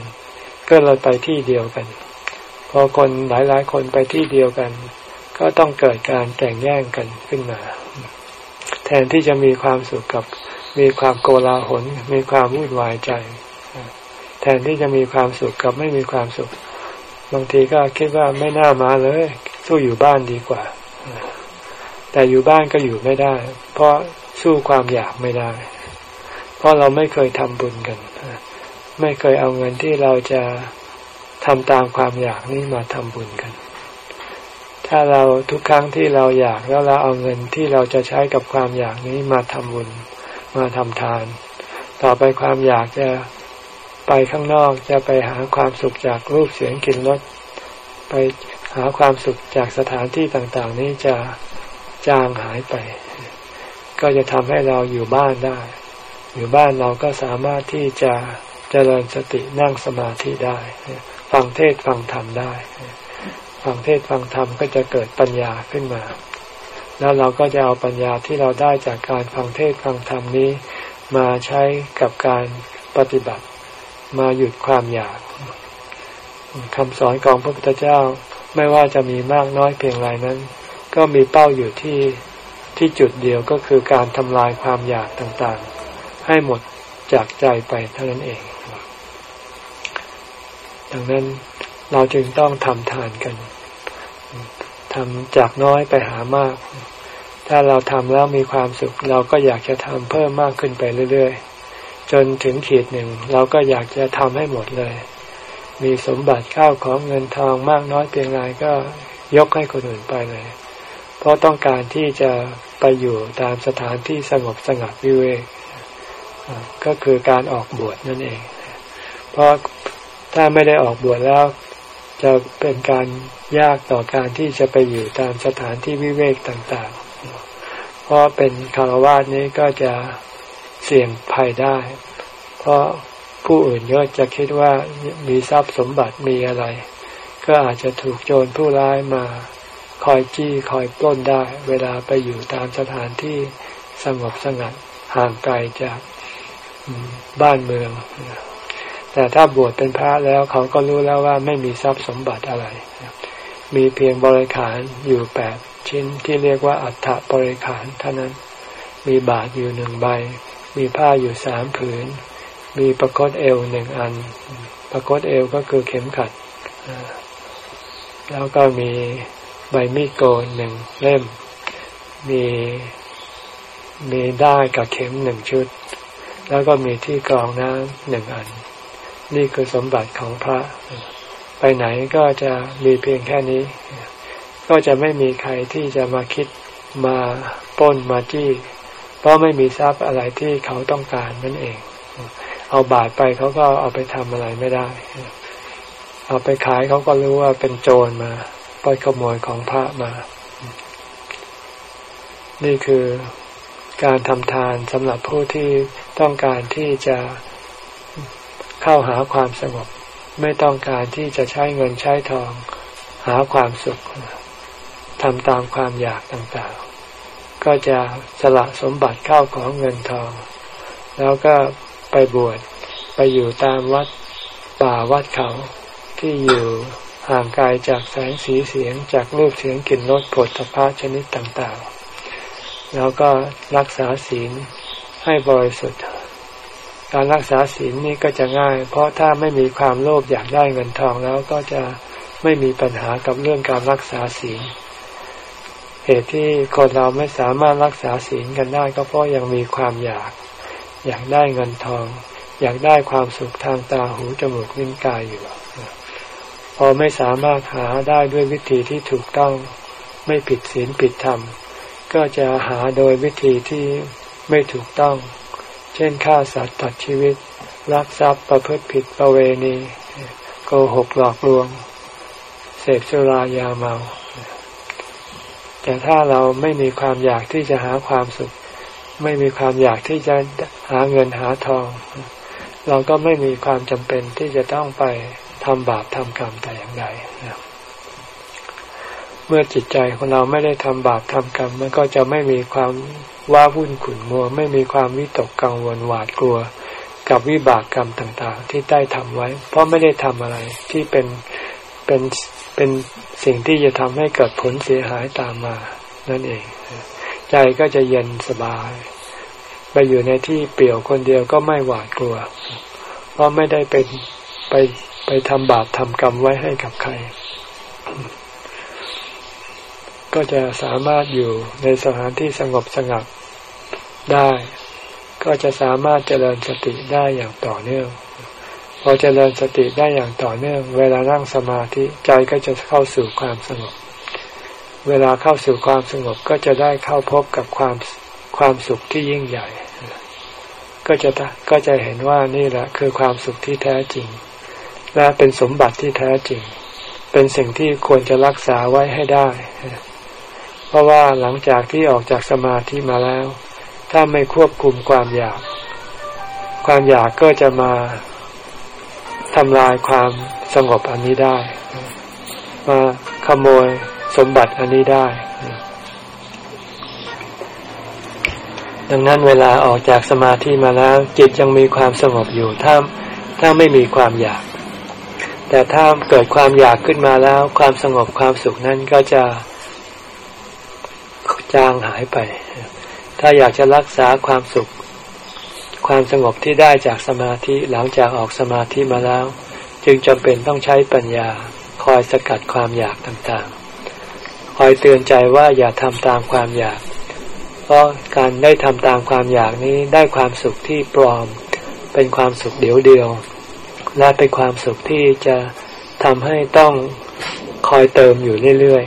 ก็เลยไปที่เดียวกัน พอคนหลายๆ คนไปที่เดียวกัน ก็ต้องเกิดการแต่งแย่งกันขึ้นมา แทนที่จะมีความสุขกับมีความโกลาหลมีความวุ่นวายใจ แทนที่จะมีความสุขกับไม่มีความสุข บางทีก็คิดว่าไม่น่ามาเลย สู้อยู่บ้านดีกว่า แต่อยู่บ้านก็อยู่ไม่ได้ เพราะสู้ความอยากไม่ได้ เพราะเราไม่เคยทำบุญกัน ไม่เคยเอาเงินที่เราจะทำตามความอยากนี้มาทำบุญกัน ถ้าเราทุกครั้งที่เราอยากแล้วเราเอาเงินที่เราจะใช้กับความอยากนี้มาทำบุญ มาทำทาน ต่อไปความอยากจะ ไปข้างนอกจะไปหาความสุขจากรูปเสียงกลิ่นรสไปหาความสุขจากสถานที่ต่างๆ นี้จะจางหายไป ก็จะทำให้เราอยู่บ้านได้ อยู่บ้านเราก็สามารถที่จะเจริญสตินั่งสมาธิได้ ฟังเทศฟังธรรมได้ ฟังเทศฟังธรรมก็จะเกิดปัญญาขึ้นมา แล้วเราก็จะเอาปัญญาที่เราได้จากการฟังเทศฟังธรรมนี้ มาใช้กับการปฏิบัติ มาหยุดความอยากคำสอนของพระพุทธเจ้าไม่ว่าจะมีมากน้อยเพียงไรนั้น ก็มีเป้าอยู่ที่ที่จุดเดียวก็คือการทำลายความอยากต่างๆ ให้หมดจากใจไปเท่านั้นเอง ดังนั้นเราจึงต้องทำทานกันทำจากน้อยไปหามาก ถ้าเราทำแล้วมีความสุข เราก็อยากจะทำเพิ่มมากขึ้นไปเรื่อยๆ จนถึงขีดหนึ่ง เราก็อยากจะทำให้หมดเลย มีสมบัติข้าวของเงินทองมากน้อยเพียงไรก็ยกให้คนอื่นไปเลย เพราะต้องการที่จะไปอยู่ตามสถานที่สงบสงัดวิเวกก็คือการออกบวชนั่นเอง เพราะถ้าไม่ได้ออกบวชแล้วจะเป็นการยากต่อการที่จะไปอยู่ตามสถานที่วิเวกต่างๆ เพราะเป็นคารวะนี้ก็จะ เสี่ยงภัยได้ เพราะผู้อื่นก็จะคิดว่ามีทรัพย์สมบัติมีอะไร ก็อาจจะถูกโจรผู้ร้ายมา คอยจี้คอยปล้นได้ เวลาไปอยู่ตามสถานที่สงบสงัดห่างไกลจากบ้านเมือง แต่ถ้าบวชเป็นพระแล้วเขาก็รู้แล้วว่าไม่มีทรัพย์สมบัติอะไร มีเพียงบริขารอยู่แปดชิ้นที่เรียกว่าอัฐบริขารเท่านั้น มีบาทอยู่หนึ่งใบ มีผ้าอยู่สามผืน มีประคตเอวหนึ่งอัน ประคตเอวก็คือเข็มขัด แล้วก็มีใบมีดโกนหนึ่งเล่ม มีมีได้กับเข็มหนึ่งชุด แล้วก็มีที่กรองน้ำหนึ่งอัน นี่คือสมบัติของพระ ไปไหนก็จะมีเพียงแค่นี้ ก็จะไม่มีใครที่จะมาคิดมาป้นมาจี้ เพราะไม่มีทรัพย์อะไรที่เขาต้องการนั่นเอง เอาบาทไปเขาก็เอาไปทำอะไรไม่ได้ เอาไปขายเขาก็รู้ว่าเป็นโจรมาปขโมยของพระมา นี่คือการทำทานสำหรับผู้ที่ต้องการที่จะเข้าหาความสงบ ไม่ต้องการที่จะใช้เงินใช้ทอง หาความสุขทำตามความอยากต่างๆ ก็จะสละสมบัติเข้าของเงินทอง แล้วก็ไปบวชไปอยู่ตามวัดป่าวัดเขาที่อยู่ห่างไกลจากแสงสีเสียงจากรูปเสียงกลิ่นรสผลตภะชนิดต่างๆ แล้วก็รักษาศีลให้บริสุทธิ์การรักษาศีลนี่ก็จะง่าย เพราะถ้าไม่มีความโลภอยากได้เงินทองแล้วก็จะไม่มีปัญหากับเรื่องการรักษาศีล เหตุที่คนเราไม่สามารถรักษาศีลกันได้ก็เพราะยังมีความอยาก อยากได้เงินทอง อยากได้ความสุขทางตาหูจมูกลิ้นกายอยู่ พอไม่สามารถหาได้ด้วยวิธีที่ถูกต้องไม่ผิดศีลผิดธรรม ก็จะหาโดยวิธีที่ไม่ถูกต้อง เช่นฆ่าสัตว์ตัดชีวิตลักทรัพย์ประพฤติผิดประเวณี โกหกหลอกลวง เสพสุรายาเมา แต่ถ้าเราไม่มีความอยากที่จะหาความสุข ไม่มีความอยากที่จะหาเงินหาทอง เราก็ไม่มีความจำเป็นที่จะต้องไปทำบาปทำกรรมแต่อย่างใดเมื่อจิตใจของเราไม่ได้ทำบาปทำกรรม มันก็จะไม่มีความว่าวุ่นขุนมัว ไม่มีความวิตกกังวลหวาดกลัว กับวิบากกรรมต่าง ๆ ที่ได้ทำไว้ เพราะไม่ได้ทำอะไรที่เป็นเป็น เป็นสิ่งที่จะทำให้เกิดผลเสียหายตามมา นั่นเอง ใจก็จะเย็นสบาย ไปอยู่ในที่เปี่ยวคนเดียวก็ไม่หวาดกลัว เพราะไม่ได้เป็นไปไปทำบาปทำกรรมไว้ให้กับใคร ก็จะสามารถอยู่ในสถานที่สงบสงัดได้ ก็จะสามารถเจริญสติได้อย่างต่อเนื่อง พอเจริญสติได้อย่างต่อเนื่อง เวลานั่งสมาธิใจก็จะเข้าสู่ความสงบ เวลาเข้าสู่ความสงบก็จะได้เข้าพบกับความความสุขที่ยิ่งใหญ่ ก็จะก็จะเห็นว่านี่แหละคือความสุขที่แท้จริง และเป็นสมบัติที่แท้จริง เป็นสิ่งที่ควรจะรักษาไว้ให้ได้ เพราะว่าหลังจากที่ออกจากสมาธิมาแล้ว ถ้าไม่ควบคุมความอยาก ความอยากก็จะมา ทำลายความสงบอันนี้ได้ มาขโมยสมบัติอันนี้ได้ ดังนั้นเวลาออกจากสมาธิมาแล้ว จิตยังมีความสงบอยู่ถ้าถ้าไม่มีความอยาก แต่ถ้าเกิดความอยากขึ้นมาแล้ว ความสงบความสุขนั้นก็จะจางหายไป ถ้าอยากจะรักษาความสุข ความสงบที่ได้จากสมาธิหลังจากออกสมาธิมาแล้ว จึงจำเป็นต้องใช้ปัญญาคอยสกัดความอยากต่างๆ คอยเตือนใจว่าอย่าทำตามความอยาก เพราะการได้ทำตามความอยากนี้ได้ความสุขที่ปลอม เป็นความสุขเดียวเดียว และเป็นความสุขที่จะทำให้ต้องคอยเติมอยู่เรื่อย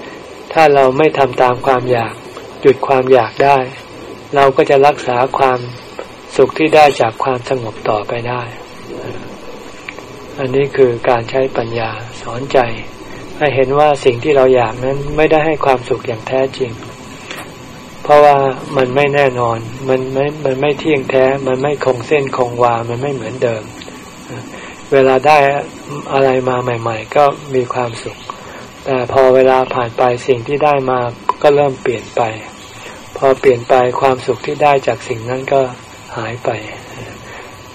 ๆ ถ้าเราไม่ทำตามความอยาก หยุดความอยากได้ เราก็จะรักษาความ สุขที่ได้จากความสงบต่อไปได้ อันนี้คือการใช้ปัญญาสอนใจ ให้เห็นว่าสิ่งที่เราอยากนั้นไม่ได้ให้ความสุขอย่างแท้จริง เพราะว่ามันไม่แน่นอน มันไม่ มันไม่เที่ยงแท้ มันไม่คงเส้นคงวา มันไม่เหมือนเดิม เวลาได้อะไรมาใหม่ ๆ ก็มีความสุข แต่พอเวลาผ่านไปสิ่งที่ได้มาก็เริ่มเปลี่ยนไป พอเปลี่ยนไปความสุขที่ได้จากสิ่งนั้นก็ หายไป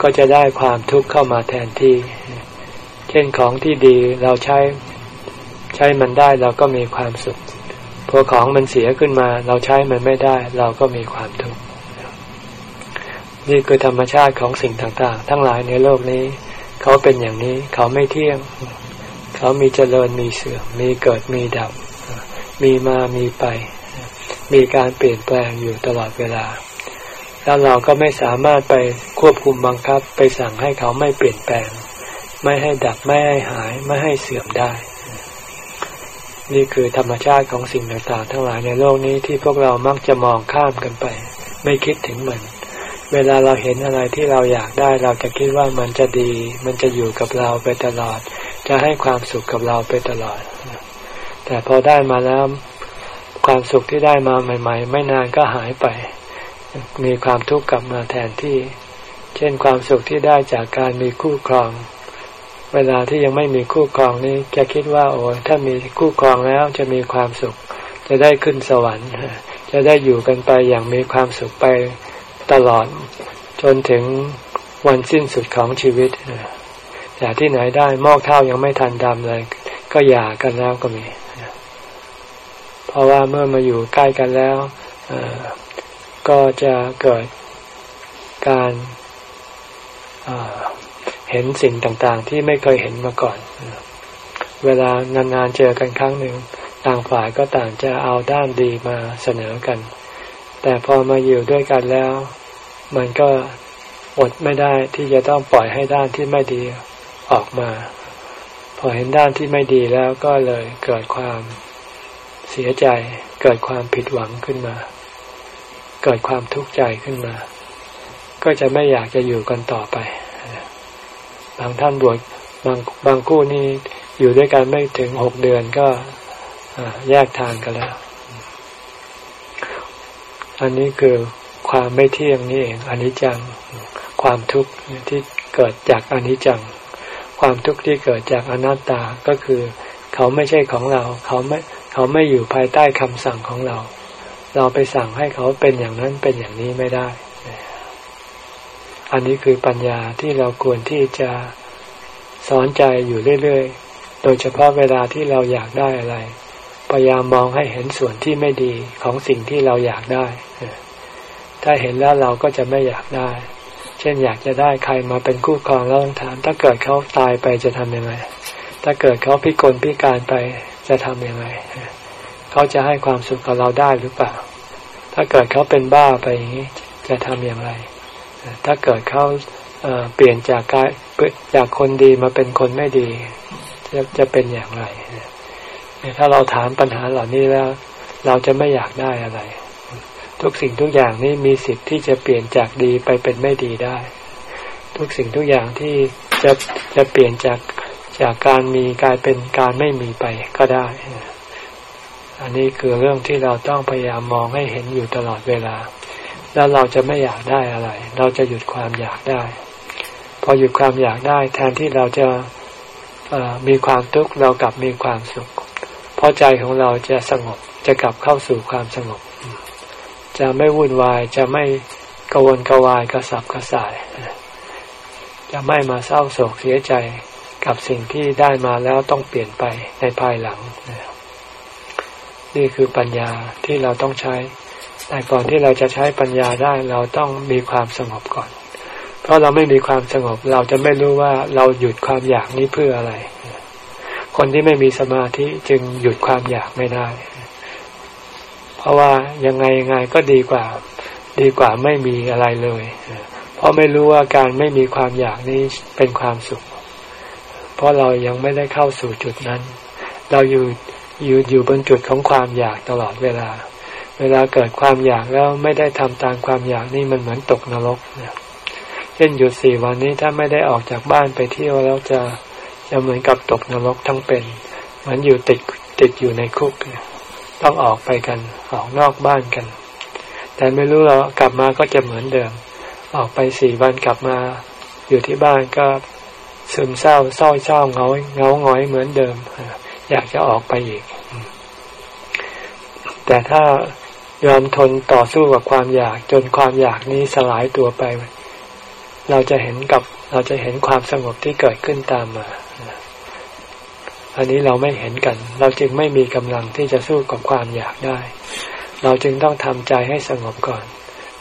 ก็จะได้ความทุกข์เข้ามาแทนที่ เช่นของที่ดีเราใช้ใช้มันได้เราก็มีความสุขพอของมันเสียขึ้นมา เราใช้มันไม่ได้ เราก็มีความทุกข์นี่คือธรรมชาติของสิ่งต่าง ๆ ทั้งหลายในโลกนี้ เขาเป็นอย่างนี้ เขาไม่เที่ยง เขามีเจริญมีเสื่อมมีเกิดมีดับ มีมามีไป มีการเปลี่ยนแปลงอยู่ตลอดเวลา แล้วเราก็ไม่สามารถไปควบคุมบังคับ ไปสั่งให้เขาไม่เปลี่ยนแปลง ไม่ให้ดับไม่ให้หายไม่ให้เสื่อมได้ นี่คือธรรมชาติของสิ่งต่างๆ ทั้งหลายในโลกนี้ที่พวกเรามักจะมองข้ามกันไป ไม่คิดถึงมัน เวลาเราเห็นอะไรที่เราอยากได้ เราจะคิดว่ามันจะดี มันจะอยู่กับเราไปตลอด จะให้ความสุขกับเราไปตลอด แต่พอได้มาแล้วความสุขที่ได้มาใหม่ ๆ ไม่นานก็หายไป มีความทุกข์กลับมาแทนที่ เช่นความสุขที่ได้จากการมีคู่ครอง เวลาที่ยังไม่มีคู่ครองนี้จะคิดว่า โอ้ถ้ามีคู่ครองแล้วจะมีความสุข จะได้ขึ้นสวรรค์ จะได้อยู่กันไปอย่างมีความสุขไปตลอด จนถึงวันสิ้นสุดของชีวิตแต่ที่ไหนได้มอกเท่ายังไม่ทันดำเลย ก็หย่ากันแล้วก็มี เพราะว่าเมื่อมาอยู่ใกล้กันแล้ว ก็จะเกิดการเห็นสิ่งต่างๆ ที่ไม่เคยเห็นมาก่อน เวลานานๆเจอกันครั้งหนึ่ง ต่างฝ่ายก็ต่างจะเอาด้านดีมาเสนอกัน แต่พอมาอยู่ด้วยกันแล้ว มันก็อดไม่ได้ที่จะต้องปล่อยให้ด้านที่ไม่ดีออกมา พอเห็นด้านที่ไม่ดีแล้วก็เลยเกิดความเสียใจ เกิดความผิดหวังขึ้นมา เกิดความทุกข์ใจขึ้นมา ก็จะไม่อยากจะอยู่กันต่อไป บางท่านบวชบางบางคู่นี้อยู่ด้วยกันไม่ถึงหกเดือนก็แยกทางกันแล้ว อันนี้คือความไม่เที่ยงนี่เองอนิจจัง ความทุกข์ที่เกิดจากอนิจจัง ความทุกข์ที่เกิดจากอนัตตาก็คือ เขาไม่ใช่ของเรา เขาไม่ เขาไม่อยู่ภายใต้คำสั่งของเรา เราไปสั่งให้เขาเป็นอย่างนั้นเป็นอย่างนี้ไม่ได้ อันนี้คือปัญญาที่เราควรที่จะสอนใจอยู่เรื่อยๆ โดยเฉพาะเวลาที่เราอยากได้อะไร พยายามมองให้เห็นส่วนที่ไม่ดีของสิ่งที่เราอยากได้ ถ้าเห็นแล้วเราก็จะไม่อยากได้ เช่นอยากจะได้ใครมาเป็นคู่ครองแล้วต้องถาม ถ้าเกิดเขาตายไปจะทำยังไง ถ้าเกิดเขาพิกลพิการไปจะทำยังไง เขาจะให้ความสุขกับเราได้หรือเปล่า ถ้าเกิดเขาเป็นบ้าไปอย่างนี้จะทำอย่างไร ถ้าเกิดเขาเปลี่ยนจากกายจากคนดีมาเป็นคนไม่ดี จะจะเป็นอย่างไร ถ้าเราถามปัญหาเหล่านี้แล้ว เราจะไม่อยากได้อะไร ทุกสิ่งทุกอย่างนี้มีสิทธิ์ที่จะเปลี่ยนจากดีไปเป็นไม่ดีได้ ทุกสิ่งทุกอย่างที่จะจะเปลี่ยนจากจากการมีกลายเป็นการไม่มีไปก็ได้ อันนี้คือเรื่องที่เราต้องพยายามมองให้เห็นอยู่ตลอดเวลา แล้วเราจะไม่อยากได้อะไร เราจะหยุดความอยากได้ พอหยุดความอยากได้ แทนที่เราจะมีความทุกข์เรากลับมีความสุข เพราะใจของเราจะสงบจะกลับเข้าสู่ความสงบ จะไม่วุ่นวายจะไม่กวนกวายกระสับกระส่าย จะไม่มาเศร้าโศกเสียใจกับสิ่งที่ได้มาแล้วต้องเปลี่ยนไปในภายหลังนี่ นี่คือปัญญาที่เราต้องใช้ แต่ก่อนที่เราจะใช้ปัญญาได้เราต้องมีความสงบก่อน เพราะเราไม่มีความสงบเราจะไม่รู้ว่าเราหยุดความอยากนี้เพื่ออะไร คนที่ไม่มีสมาธิจึงหยุดความอยากไม่ได้ เพราะว่ายังไงยังไงก็ดีกว่า ดีกว่าไม่มีอะไรเลย เพราะไม่รู้ว่าการไม่มีความอยากนี้เป็นความสุข เพราะเรายังไม่ได้เข้าสู่จุดนั้น เราอยู่ อยู่อยู่บนจุดของความอยากตลอดเวลา เวลาเกิดความอยากแล้วไม่ได้ทำตามความอยากนี่มันเหมือนตกนรกเนี่ยเช่นหยุดสี่วันนี้ถ้าไม่ได้ออกจากบ้านไปเที่ยวแล้วจะจะเหมือนกับตกนรกทั้งเป็นเหมือนอยู่ติดติดอยู่ในคุกเนี่ยต้องออกไปกันออกนอกบ้านกัน แต่ไม่รู้เรากลับมาก็จะเหมือนเดิม ออกไปสี่วันกลับมา อยู่ที่บ้านก็ซึมเศร้าเศร้าเศร้าเงาเงาหงอยเหมือนเดิม อยากจะออกไปอีก แต่ถ้ายอมทนต่อสู้กับความอยาก จนความอยากนี้สลายตัวไป เราจะเห็นกับเราจะเห็นความสงบที่เกิดขึ้นตามมา อันนี้เราไม่เห็นกัน เราจึงไม่มีกำลังที่จะสู้กับความอยากได้ เราจึงต้องทำใจให้สงบก่อน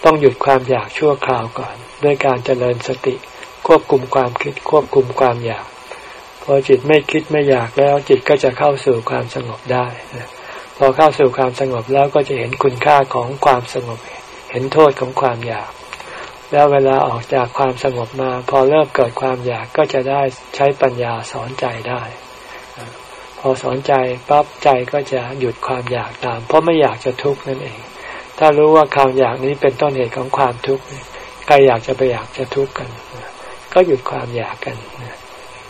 ต้องหยุดความอยากชั่วคราวก่อน ด้วยการเจริญสติ ควบคุมความคิดควบคุมความอยาก อจิตไม่คิดไม่อยากแล้ว จิตก็จะเข้าสู่ความสงบได้ พอเข้าสู่ความสงบแล้วก็จะเห็นคุณค่าของความสงบ เห็นโทษของความอยาก แล้วเวลาออกจากความสงบมา พอเริ่มเกิดความอยากก็จะได้ใช้ปัญญาสอนใจได้ พอสอนใจปั๊บใจก็จะหยุดความอยากตาม เพราะไม่อยากจะทุกข์นั่นเอง ถ้ารู้ว่าความอยากนี้เป็นต้นเหตุของความทุกข์ใครอยากจะไปอยากจะทุกข์กัน ก็หยุดความอยากกัน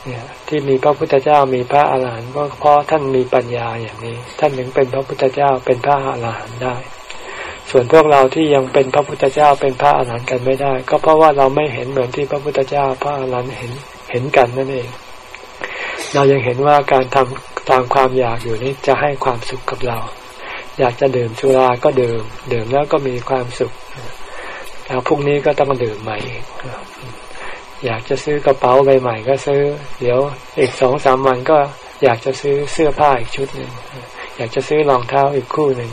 เนี่ยที่มีพระพุทธเจ้ามีพระอาหารหันต์ก็เพราะท่านมีปัญญาอย่างนี้ ท่านถึงเป็นพระพุทธเจ้าเป็นพระอาหารหันต์ได้ ส่วนพวกเราที่ยังเป็นพระพุทธเจ้าเป็นพระอาหารหันต์กันไม่ได้ ก็เพราะว่าเราไม่เห็นเหมือนที่พระพุทธเจ้าพระอาหารหันต์เห็นเห็นกันนั่นเอง เรายังเห็นว่าการทำตามความอยากอยู่นี้จะให้ความสุขกับเรา อยากจะดื่มสุราก็ดื่มดื่มแล้วก็มีความสุขแล้วพรุ่งนี้ก็ต้องดื่มใหม่ อยากจะซื้อกระเป๋าใบใหม่ก็ซื้อ เดี๋ยวอีกสองสามวันก็อยากจะซื้อเสื้อผ้าอีกชุดหนึ่งอยากจะซื้อรองเท้าอีกคู่หนึ่ง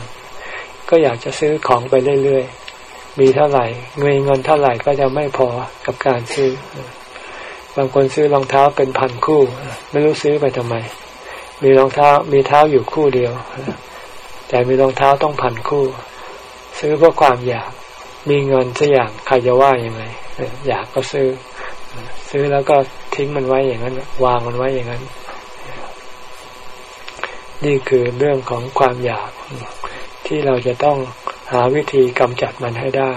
ก็อยากจะซื้อของไปเรื่อยๆ มีเท่าไหร่เงินเงินเท่าไหร่ก็จะไม่พอกับการซื้อ บางคนซื้อรองเท้าเป็นพันคู่ ไม่รู้ซื้อไปทำไม มีรองเท้ามีเท้าอยู่คู่เดียว แต่มีรองเท้าต้องพันคู่ ซื้อเพื่อความอยาก มีเงินสักอย่างใครจะว่ายังไงอยากก็ซื้อ ซื้อแล้วก็ทิ้งมันไว้อย่างนั้น วางมันไว้อย่างนั้น นี่คือเรื่องของความอยาก ที่เราจะต้องหาวิธีกำจัดมันให้ได้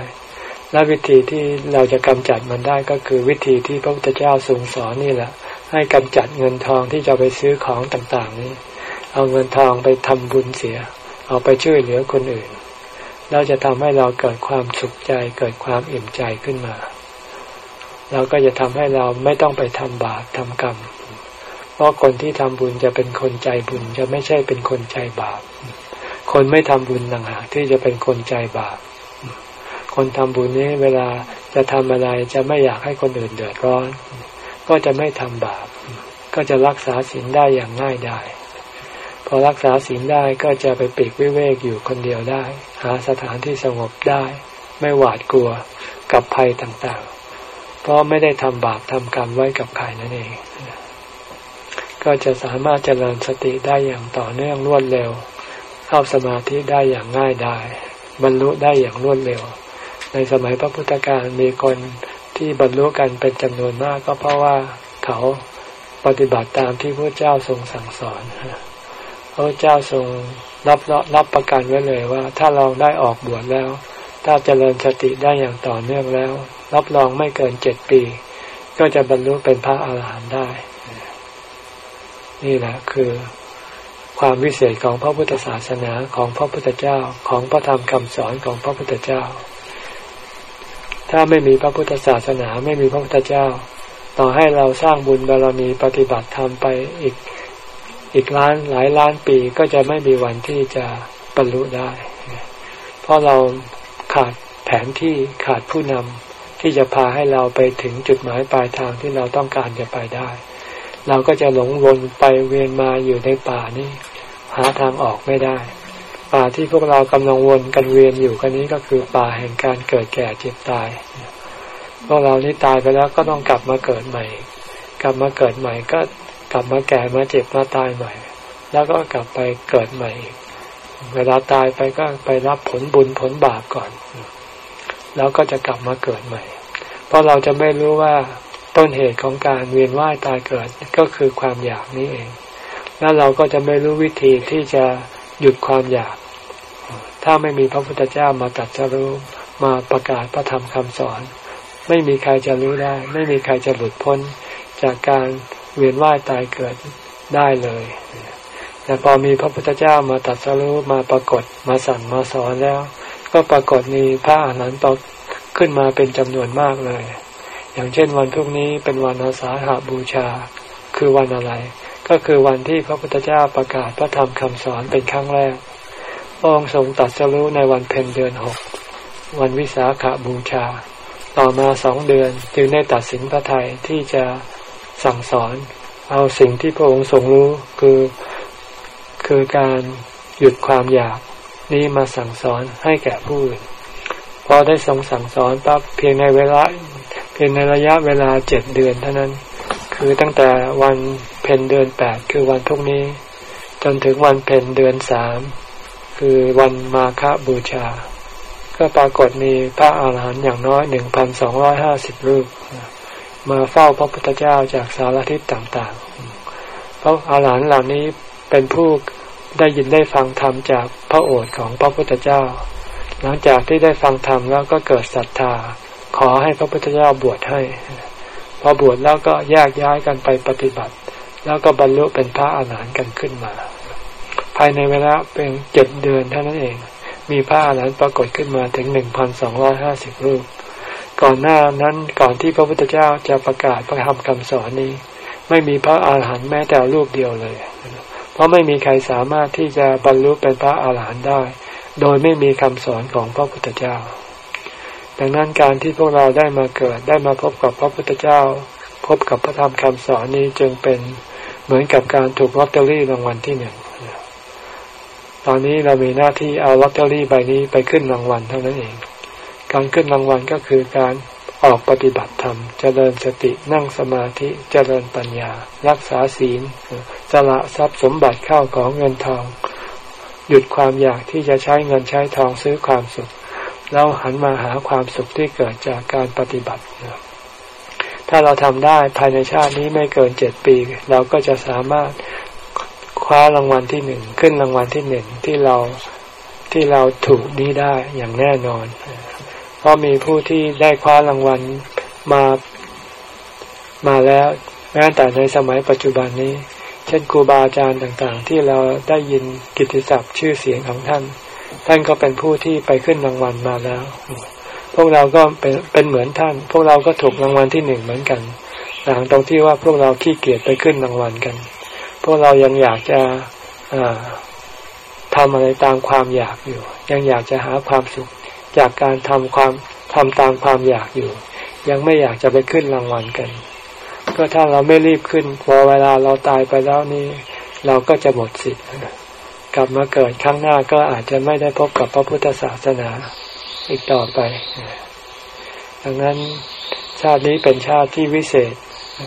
และวิธีที่เราจะกำจัดมันได้ก็คือวิธีที่พระพุทธเจ้าทรงสอนนี่แหละ ให้กำจัดเงินทองที่จะไปซื้อของต่างๆ นี้ เอาเงินทองไปทำบุญเสีย เอาไปช่วยเหลือคนอื่น เราจะทำให้เราเกิดความสุขใจเกิดความอิ่มใจขึ้นมา เราก็จะทำให้เราไม่ต้องไปทำบาปทำกรรม เพราะคนที่ทำบุญจะเป็นคนใจบุญจะไม่ใช่เป็นคนใจบาป คนไม่ทำบุญต่างหากที่จะเป็นคนใจบาป คนทำบุญนี้เวลาจะทำอะไรจะไม่อยากให้คนอื่นเดือดร้อน ก็จะไม่ทำบาป ก็จะรักษาศีลได้อย่างง่ายได้พอรักษาศีลได้ก็จะไปปีกวิเวกอยู่คนเดียวได้ หาสถานที่สงบได้ ไม่หวาดกลัวกับภัยต่างๆ เพราะไม่ได้ทำบาปทำกรรมไว้กับใครนั่นเอง ก็จะสามารถเจริญสติได้อย่างต่อเนื่องรวดเร็ว เข้าสมาธิได้อย่างง่ายได้บรรลุได้อย่างรวดเร็ว ในสมัยพระพุทธการมีคนที่บรรลุกันเป็นจำนวนมากก็เพราะว่าเขาปฏิบัติตามที่พระเจ้าทรงสั่งสอนพระเจ้าทรงรับรับประกันไว้เลยว่า ถ้าเราได้ออกบวชแล้ว ถ้าเจริญสติได้อย่างต่อเนื่องแล้ว รับรองไม่เกินเจ็ดปี ก็จะบรรลุเป็นพระอาหารหันต์ได้ นี่แหละคือความวิเศษของพระพุทธศาสนาของพระพุทธเจ้าของพระธรรมคำสอนของพระพุทธเจ้า ถ้าไม่มีพระพุทธศาสนาไม่มีพระพุทธเจ้า ต่อให้เราสร้างบุญบารมีปฏิบัติธรรมไปอีกอีกล้านหลายล้านปีก็จะไม่มีวันที่จะบรรลุได้ เพราะเราขาดแผนที่ขาดผู้นำ ที่จะพาให้เราไปถึงจุดหมายปลายทางที่เราต้องการจะไปได้ เราก็จะหลงวนไปเวียนมาอยู่ในป่านี้ หาทางออกไม่ได้ ป่าที่พวกเรากำลังวนกันเวียนอยู่กันนี้ก็คือป่าแห่งการเกิดแก่เจ็บตาย พวกเรานี่ตายไปแล้วก็ต้องกลับมาเกิดใหม่ กลับมาเกิดใหม่ก็กลับมาแก่มาเจ็บมาตายใหม่ แล้วก็กลับไปเกิดใหม่ เวลาตายไปก็ไปรับผลบุญผลบาปก่อน แล้วก็จะกลับมาเกิดใหม่ เพราะเราจะไม่รู้ว่าต้นเหตุของการเวียนว่ายตายเกิดก็คือความอยากนี้เอง แล้วเราก็จะไม่รู้วิธีที่จะหยุดความอยาก ถ้าไม่มีพระพุทธเจ้ามาตัดจะรู้มาประกาศพระธรรมคำสอน ไม่มีใครจะรู้ได้ ไม่มีใครจะหลุดพ้นจากการเวียนว่ายตายเกิดได้เลย แต่พอมีพระพุทธเจ้ามาตัดสรู้มาปรากฏมาสั่งมาสอนแล้ว ก็ปรากฏมีพระอรหันต์ขึ้นมาเป็นจำนวนมากเลย อย่างเช่นวันพรุ่งนี้เป็นวันอาสาหาบูชา คือวันอะไร ก็คือวันที่พระพุทธเจ้าประกาศพระธรรมคำสอนเป็นครั้งแรกพระองค์ทรงตัดสรู้ในวันเพ็ญเดือนหก วันวิสาขาบูชา ต่อมาสองเดือนจึงได้ตัดสินพระไทยที่จะสั่งสอน เอาสิ่งที่พระองค์ทรงรู้คือคือการหยุดความอยาก นี้มาสั่งสอนให้แก่ผู้อื่น พอได้ทรงสั่งสอนปั๊บเพียงในเวลาเพียงในระยะเวลาเจ็ดเดือนเท่านั้น คือตั้งแต่วันเพ็ญเดือนแปดคือวันทุกนี้ จนถึงวันเพ็ญเดือนสามคือวันมาฆบูชา ก็ปรากฏมีพระอาหารหันต์อย่างน้อยหนึ่งพันสองร้อยห้าสิบรูป มาเฝ้าพระพุทธเจ้าจากสารทิศต่างๆเพราะอาหารเหล่านี้เป็นผู้ ได้ยินได้ฟังธรรมจากพระโอษฐ์ของพระพุทธเจ้า หลังจากที่ได้ฟังธรรมแล้วก็เกิดศรัทธา ขอให้พระพุทธเจ้าบวชให้ พอบวชแล้วก็แยกย้ายกันไปปฏิบัติ แล้วก็บรรลุเป็นพระอาหารหันต์กันขึ้นมา ภายในเวลาเป็นเจ็ดเดือนเท่านั้นเอง มีพระอาหารหันต์ปรากฏขึ้นมาถึงหนึ่งพันสองร้อยห้าสิบรูป ก่อนหน้านั้นก่อนที่พระพุทธเจ้าจะประกาศพระธรรมคำสอนนี้ ไม่มีพระอาหารหันต์แม้แต่รูปเดียวเลย เพราะไม่มีใครสามารถที่จะบรรลุเป็นพระอาหารหันต์ได้ โดยไม่มีคำสอนของพระพุทธเจ้า ดังนั้นการที่พวกเราได้มาเกิดได้มาพบกับพระพุทธเจ้า พบกับพระธรรมคำสอนนี้จึงเป็นเหมือนกับการถูกลอตเตอรี่รางวัลที่หนึ่งตอนนี้เรามีหน้าที่เอาลอตเตอรี่ใบนี้ไปขึ้นรางวัลเท่านั้นเอง การขึ้นรางวัลก็คือการ ออกปฏิบัติธรรม เจริญสตินั่งสมาธิเจริญปัญญา รักษาศีลสละทรัพย์สมบัติเข้าของเงินทอง หยุดความอยากที่จะใช้เงินใช้ทองซื้อความสุข แล้วหันมาหาความสุขที่เกิดจากการปฏิบัติ ถ้าเราทำได้ภายในชาตินี้ไม่เกินเจ็ดปี เราก็จะสามารถคว้ารางวัลที่หนึ่งขึ้นรางวัลที่หนึ่งที่เราที่เราถูกนี้ได้อย่างแน่นอน เพราะมีผู้ที่ได้คว้ารางวัลมามาแล้วแม้แต่ในสมัยปัจจุบันนี้ เช่นครูบาอาจารย์ต่างๆ ที่เราได้ยินกิตติศัพท์ชื่อเสียงของท่าน ท่านก็เป็นผู้ที่ไปขึ้นรางวัลมาแล้ว พวกเราก็เป็นเป็นเหมือนท่าน พวกเราก็ถูกรางวัลที่หนึ่งเหมือนกันต่างตรงที่ว่าพวกเราขี้เกียจไปขึ้นรางวัลกัน พวกเรายังอยากจะทำอะไรตามความอยากอยู่ ยังอยากจะหาความสุข จากการทำความทำตามความอยากอยู่ ยังไม่อยากจะไปขึ้นรางวัลกัน ก็ถ้าเราไม่รีบขึ้น พอเวลาเราตายไปแล้วนี่เราก็จะหมดสิทธิ์กลับมาเกิดครั้งหน้าก็อาจจะไม่ได้พบกับพระพุทธศาสนาอีกต่อไป ดังนั้นชาตินี้เป็นชาติที่วิเศษ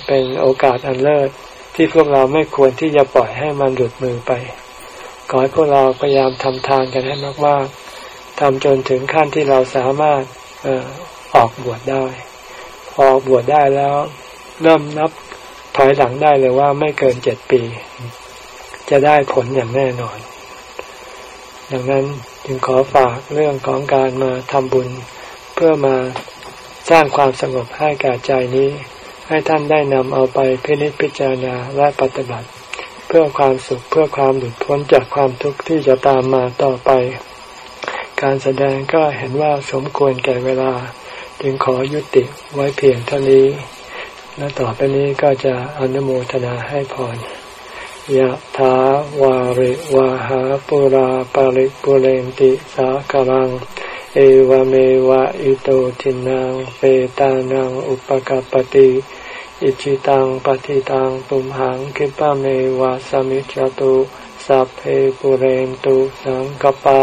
เป็นโอกาสอันเลิศที่พวกเราไม่ควรที่จะปล่อยให้มันหลุดมือไป ขอให้พวกเราพยายามทำทานกันให้มากๆ ทำจนถึงขั้นที่เราสามารถอออกบวชได้ พอบวชได้แล้ว เริ่มนับถอยหลังได้เลยว่าไม่เกินเจ็ดปี จะได้ผลอย่างแน่นอน ดังนั้นจึงขอฝากเรื่องของการมาทำบุญ เพื่อมาสร้างความสงบให้แก่ใจนี้ ให้ท่านได้นำเอาไปพินิจพิจารณาและปฏิบัติ เพื่อความสุขเพื่อความหลุดพ้นจากความทุกข์ที่จะตามมาต่อไป การแสดงก็เห็นว่าสมควรแก่เวลา จึงขอยุติไว้เพียงเท่านี้ และต่อไปนี้ก็จะอนุโมทนาให้พรยะถาวาริวาหาปุราปาริปุเรนติสากลัง เอวเมวะอิโตทินังเปตานังอุปกปติอิจิตังปฏิตังตุมหังคิปะเมวะสมิจจตุสัพเพปุเรนตุสังกปา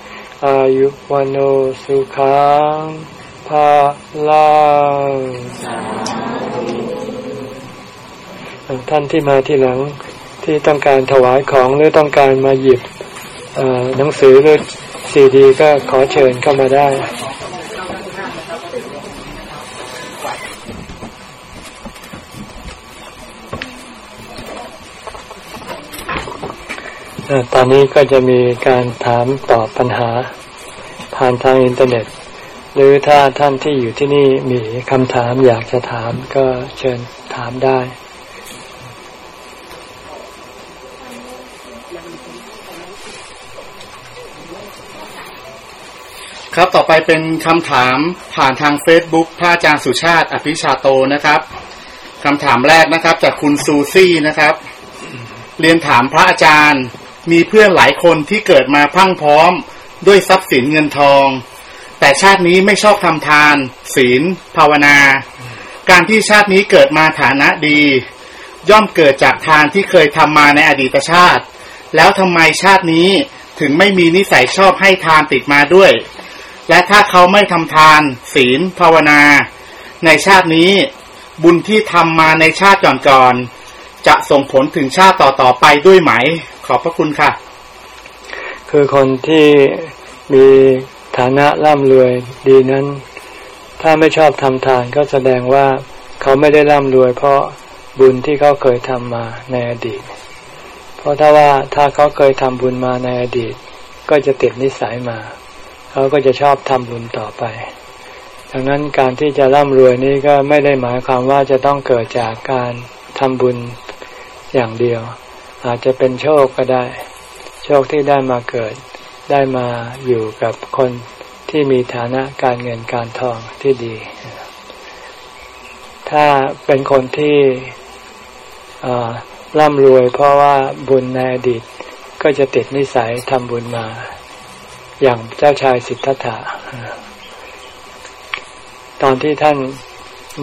อายุวันโอสุขังภาลังท่านที่มาที่หลังที่ต้องการถวายของหรือต้องการมาหยิบหนังสือหรือซีดีก็ขอเชิญเข้ามาได้ ตอนนี้ก็จะมีการถามตอบปัญหา ผ่านทางอินเทอร์เน็ต หรือถ้าท่านที่อยู่ที่นี่มีคำถามอยากจะถามก็เชิญถามได้ครับ ต่อไปเป็นคำถามผ่านทางเฟซบุ๊กพระอาจารย์สุชาติ อภิชาโตนะครับคำถามแรกนะครับ จากคุณซูซี่นะครับ เรียนถามพระอาจารย์ มีเพื่อนหลายคนที่เกิดมาพังพร้อมด้วยทรัพย์สินเงินทอง แต่ชาตินี้ไม่ชอบทำทาน ศีล ภาวนา การที่ชาตินี้เกิดมาฐานะดี ย่อมเกิดจากทานที่เคยทำมาในอดีตชาติ แล้วทำไมชาตินี้ถึงไม่มีนิสัยชอบให้ทานติดมาด้วย และถ้าเขาไม่ทำทาน ศีล ภาวนา ในชาตินี้บุญที่ทำมาในชาติก่อนๆจะส่งผลถึงชาติต่อๆไปด้วยไหม ขอบพระคุณค่ะ คือคนที่มีฐานะร่ำรวยดีนั้น ถ้าไม่ชอบทำทานก็แสดงว่าเขาไม่ได้ร่ำรวย เพราะบุญที่เขาเคยทำมาในอดีต เพราะถ้าว่าถ้าเขาเคยทำบุญมาในอดีต ก็จะติดนิสัยมา เขาก็จะชอบทำบุญต่อไปดังนั้นการที่จะร่ำรวยนี้ก็ไม่ได้หมายความว่าจะต้องเกิดจากการทำบุญอย่างเดียว อาจจะเป็นโชคก็ได้ โชคที่ได้มาเกิด ได้มาอยู่กับคนที่มีฐานะการเงินการทองที่ดี ถ้าเป็นคนที่ร่ำรวยเพราะว่าบุญในอดีตก็จะติดนิสัยทำบุญมา อย่างเจ้าชายสิทธัตถะตอนที่ท่าน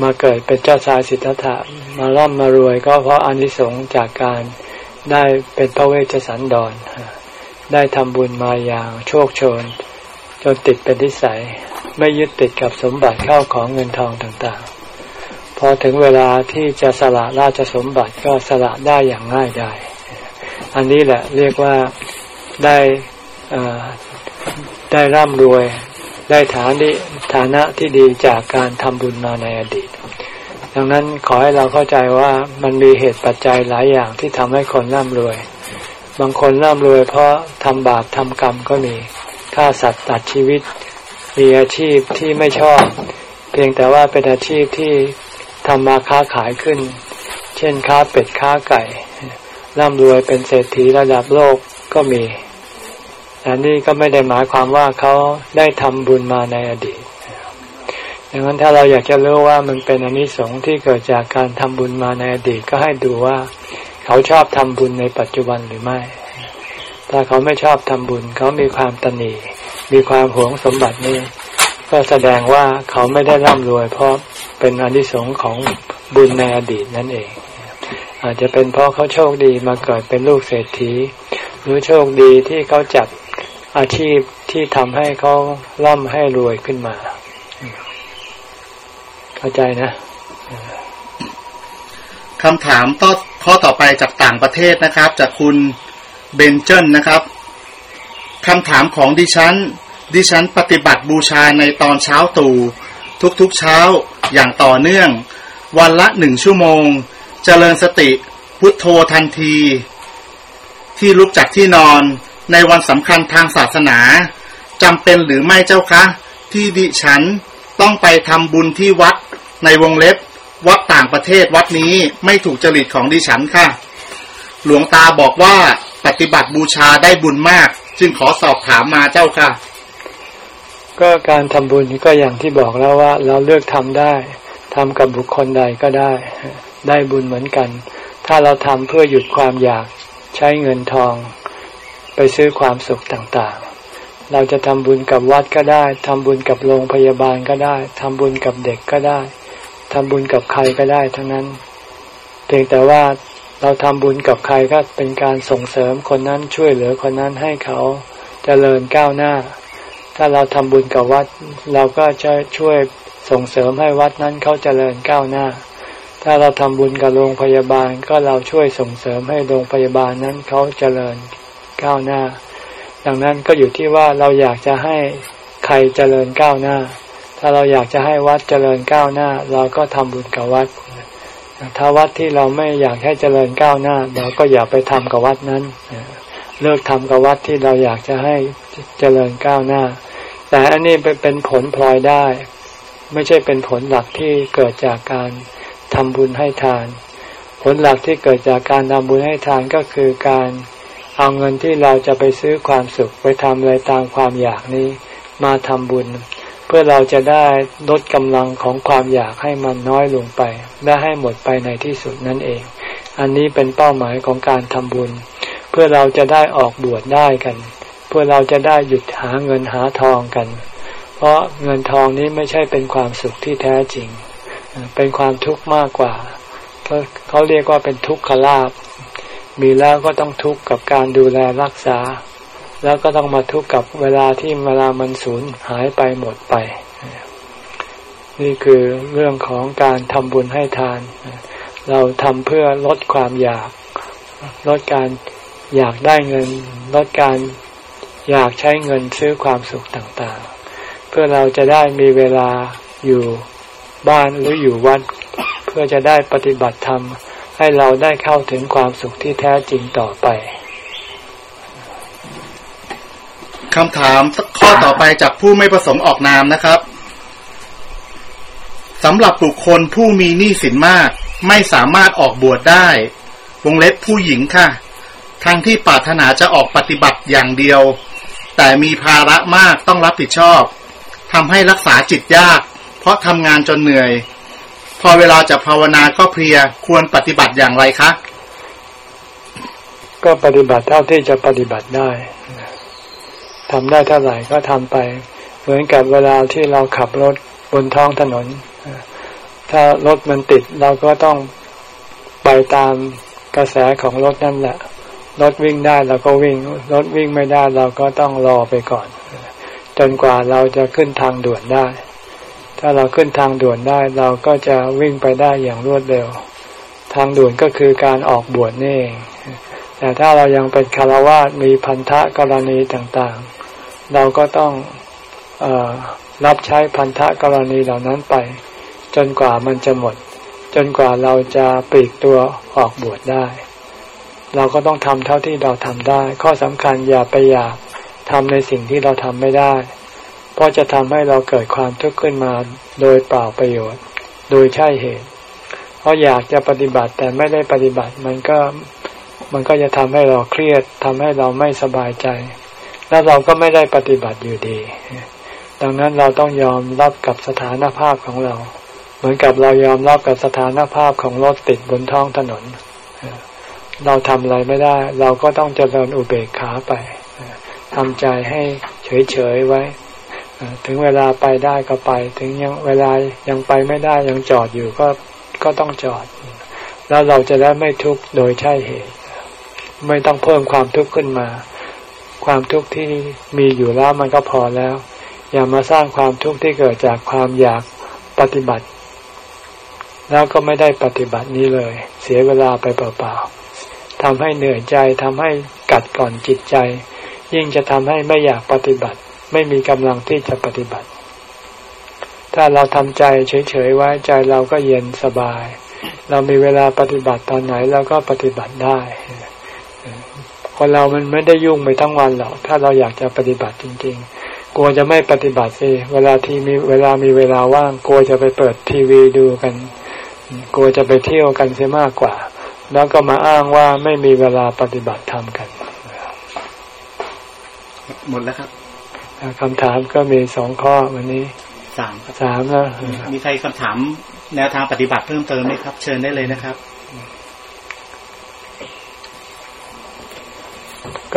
มาเกิดเป็นเจ้าชายสิทธัตถะมาร่ำมารวยก็เพราะอานิสงส์จากการ ได้เป็นพระเวชสันดร ได้ทำบุญมาอย่างโชคโชน จนติดเป็นนิสัย ไม่ยึดติดกับสมบัติเข้าของเงินทองต่างๆ พอถึงเวลาที่จะสละราชสมบัติก็สละได้อย่างง่ายดายอันนี้แหละเรียกว่าได้ได้ร่ำรวย ได้ฐานิฐานะที่ดีจากการทำบุญมาในอดีต ดังนั้นขอให้เราเข้าใจว่ามันมีเหตุปัจจัยหลายอย่างที่ทำให้คนร่ำรวย บางคนร่ำรวยเพราะทำบาปทำกรรมก็มีฆ่าสัตว์ตัดชีวิต มีอาชีพที่ไม่ชอบ เพียงแต่ว่าเป็นอาชีพที่ทำมาค้าขายขึ้น เช่นค้าเป็ดค้าไก่ร่ำรวยเป็นเศรษฐีระดับโลกก็มีแต่นี่ก็ไม่ได้หมายความว่าเขาได้ทำบุญมาในอดีต ดังนั้นถ้าเราอยากจะรู้ว่ามันเป็นอนิสงส์ที่เกิดจากการทำบุญมาในอดีตก็ให้ดูว่า เขาชอบทำบุญในปัจจุบันหรือไม่ ถ้าเขาไม่ชอบทำบุญ เขามีความตนีมีความหวงสมบัตินี้ ก็แสดงว่าเขาไม่ได้ร่ำรวย เพราะเป็นอนิสงส์ของบุญในอดีตนั่นเอง อาจจะเป็นเพราะเขาโชคดีมาเกิดเป็นลูกเศรษฐี หรือโชคดีที่เขาจัดอาชีพที่ทำให้เขาร่ำให้รวยขึ้นมา เข้าใจนะคำถามต่อข้อต่อไปจากต่างประเทศนะครับ จากคุณเบนเจนนะครับคำถามของดิฉัน ดิฉันปฏิบัติบูชาในตอนเช้าตู่ทุกๆเช้าอย่างต่อเนื่อง วันละหนึ่งชั่วโมง เจริญสติพุทโธทันที ที่ลุกจากที่นอนในวันสำคัญทางศาสนาจำเป็นหรือไม่เจ้าคะ ที่ดิฉันต้องไปทำบุญที่วัด ในวงเล็บ วัดต่างประเทศวัดนี้ไม่ถูกจริตของดิฉันค่ะ หลวงตาบอกว่าปฏิบัติบูชาได้บุญมาก จึงขอสอบถามมาเจ้าค่ะ ก็การทำบุญก็อย่างที่บอกแล้วว่า เราเลือกทำได้ทำกับบุคคลใดก็ได้ ได้บุญเหมือนกัน ถ้าเราทำเพื่อหยุดความอยากใช้เงินทอง ไปซื้อความสุขต่างๆ เราจะทำบุญกับวัดก็ได้ทำบุญกับโรงพยาบาลก็ได้ทำบุญกับเด็กก็ได้ ทำบุญกับใครก็ได้ทั้งนั้น เพียงแต่ว่าเราทำบุญกับใครก็เป็นการส่งเสริมคนนั้นช่วยเหลือคนนั้นให้เขาจเจริญก้าวหน้า ถ้าเราทำบุญกับวัด เราก็จะช่วยส่งเสริมให้วัดนั้นเขาจเจริญก้าวหน้า ถ้าเราทำบุญกับโรงพยาบาลก็เราช่วยส่งเสริมให้โรงพยาบาลนั้นเขาจเจริญก้าวหน้า ดังนั้นก็อยู่ที่ว่าเราอยากจะให้ใครเจริญก้าวหน้า ถ้าเราอยากจะให้วัดเจริญก้าวหน้า เราก็ทำบุญกับวัด ถ้าวัดที่เราไม่อยากให้เจริญก้าวหน้า เราก็อย่าไปทำกับวัดนั้น เลิกทำกับวัดที่เราอยากจะให้เจริญก้าวหน้า แต่อันนี้เป็นผลพลอยได้ ไม่ใช่เป็นผลหลักที่เกิดจากการทำบุญให้ทาน ผลหลักที่เกิดจากการทำบุญให้ทานก็คือการเอาเงินที่เราจะไปซื้อความสุขไปทำอะไรตามความอยากนี้ มาทำบุญ เพื่อเราจะได้ลดกำลังของความอยากให้มันน้อยลงไป และให้หมดไปในที่สุดนั่นเอง อันนี้เป็นเป้าหมายของการทำบุญ เพื่อเราจะได้ออกบวชได้กัน เพื่อเราจะได้หยุดหาเงินหาทองกัน เพราะเงินทองนี้ไม่ใช่เป็นความสุขที่แท้จริง เป็นความทุกข์มากกว่าเขาเรียกว่าเป็นทุกขลาบมีแล้วก็ต้องทุกข์กับการดูแลรักษา แล้วก็ต้องมาทุกข์กับเวลาที่เวลามันสูญหายไปหมดไป นี่คือเรื่องของการทำบุญให้ทาน เราทำเพื่อลดความอยาก ลดการอยากได้เงิน ลดการอยากใช้เงินซื้อความสุขต่างๆ เพื่อเราจะได้มีเวลาอยู่บ้านหรืออยู่วัด เพื่อจะได้ปฏิบัติธรรมให้เราได้เข้าถึงความสุขที่แท้จริงต่อไป คำถามข้อต่อไปจากผู้ไม่ประสงค์ออกนามนะครับสำหรับบุคคลผู้มีหนี้สินมาก ไม่สามารถออกบวชได้ วงเล็บผู้หญิงค่ะทางที่ปรารถนาจะออกปฏิบัติอย่างเดียว แต่มีภาระมากต้องรับผิดชอบทำให้รักษาจิตยาก เพราะทำงานจนเหนื่อย พอเวลาจะภาวนาก็เพลียควรปฏิบัติอย่างไรคะ ก็ปฏิบัติเท่าที่จะปฏิบัติได้ ทำได้เท่าไหร่ก็ทำไป เหมือนกับเวลาที่เราขับรถบนท้องถนน ถ้ารถมันติดเราก็ต้องไปตามกระแสของรถนั่นแหละ รถวิ่งได้เราก็วิ่ง รถวิ่งไม่ได้เราก็ต้องรอไปก่อน จนกว่าเราจะขึ้นทางด่วนได้ ถ้าเราขึ้นทางด่วนได้เราก็จะวิ่งไปได้อย่างรวดเร็ว ทางด่วนก็คือการออกบวชนี่เองแต่ถ้าเรายังเป็นคารวะมีพันธะกรณีต่างๆ เราก็ต้องอรับใช้พันธะกรณีเหล่านั้นไป จนกว่ามันจะหมด จนกว่าเราจะปลีกตัวออกบวชได้ เราก็ต้องทำเท่าที่เราทำได้ ข้อสำคัญอย่าไปอยากทำในสิ่งที่เราทำไม่ได้ เพราะจะทำให้เราเกิดความทุกข์ขึ้นมาโดยเปล่าประโยชน์ โดยใช่เหตุ เพราะอยากจะปฏิบัติแต่ไม่ได้ปฏิบัติมันก็มันก็จะทำให้เราเครียดทำให้เราไม่สบายใจ แล้วเราก็ไม่ได้ปฏิบัติอยู่ดี ดังนั้นเราต้องยอมรับกับสถานภาพของเรา เหมือนกับเรายอมรับกับสถานภาพของรถติดบนท้องถนน เราทำอะไรไม่ได้ เราก็ต้องเจริญอุเบกขาไปทำใจให้เฉยๆไว้ ถึงเวลาไปได้ก็ไป ถึงยังเวลายังไปไม่ได้ยังจอดอยู่ก็ก็ต้องจอด แล้วเราจะได้ไม่ทุกข์โดยใช่เหตุ ไม่ต้องเพิ่มความทุกข์ขึ้นมา ความทุกข์ที่มีอยู่แล้วมันก็พอแล้ว อย่ามาสร้างความทุกข์ที่เกิดจากความอยากปฏิบัติ แล้วก็ไม่ได้ปฏิบัตินี้เลย เสียเวลาไปเปล่าๆทำให้เหนื่อยใจทำให้กัดก่อนจิตใจ ยิ่งจะทำให้ไม่อยากปฏิบัติ ไม่มีกำลังที่จะปฏิบัติ ถ้าเราทำใจเฉยๆไว้ใจเราก็เย็นสบาย เรามีเวลาปฏิบัติตอนไหนเราก็ปฏิบัติได้ คนเรามันไม่ได้ยุ่งไปทั้งวันหรอกถ้าเราอยากจะปฏิบัติจริง ๆ กลัวจะไม่ปฏิบัติสิเวลาที่มีเวลามีเวลาว่างกลัวจะไปเปิดทีวีดูกัน กลัวจะไปเที่ยวกันเสียมากกว่า แล้วก็มาอ้างว่าไม่มีเวลาปฏิบัติธรรมกันหมดแล้วครับคำถามก็มีสองข้อวันนี้สามครับสามแล้วมีใครคำถามแนวทางปฏิบัติเพิ่มเติมไหมครับ เชิญได้เลยนะครับ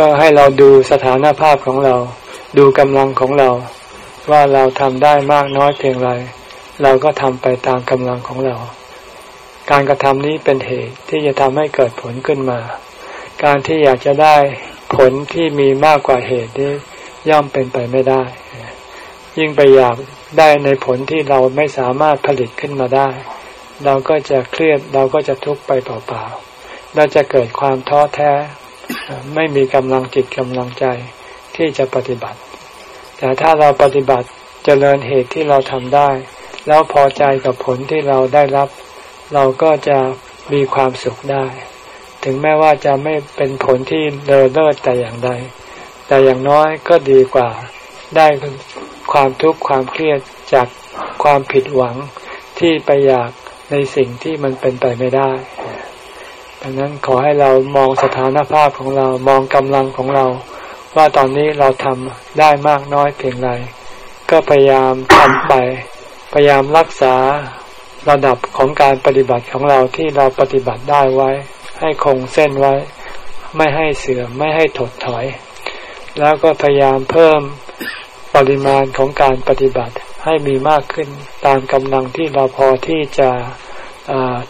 ก็ให้เราดูสถานภาพของเรา ดูกำลังของเรา ว่าเราทำได้มากน้อยเพียงไร เราก็ทำไปตามกำลังของเรา การกระทำนี้เป็นเหตุที่จะทำให้เกิดผลขึ้นมา การที่อยากจะได้ผลที่มีมากกว่าเหตุนี้ย่อมเป็นไปไม่ได้ ยิ่งไปอยากได้ในผลที่เราไม่สามารถผลิตขึ้นมาได้ เราก็จะเครียดเราก็จะทุกข์ไปเปล่าๆเราจะเกิดความท้อแท้ ไม่มีกำลังจิตกำลังใจที่จะปฏิบัติ แต่ถ้าเราปฏิบัติจเจริญเหตุที่เราทำได้ แล้วพอใจกับผลที่เราได้รับ เราก็จะมีความสุขได้ ถึงแม้ว่าจะไม่เป็นผลที่เลอเลิศแต่อย่างใด แต่อย่างน้อยก็ดีกว่าได้ความทุกข์ความเครียดจากความผิดหวังที่ไปอยากในสิ่งที่มันเป็นไปไม่ได้ ดังนั้นขอให้เรามองสถานภาพของเรามองกำลังของเรา ว่าตอนนี้เราทำได้มากน้อยเพียงไร ก็พยายามทำไป พยายามรักษาระดับของการปฏิบัติของเราที่เราปฏิบัติได้ไว้ ให้คงเส้นไว้ ไม่ให้เสื่อมไม่ให้ถดถอย แล้วก็พยายามเพิ่มปริมาณของการปฏิบัติให้มีมากขึ้นตามกำลังที่เราพอที่จะ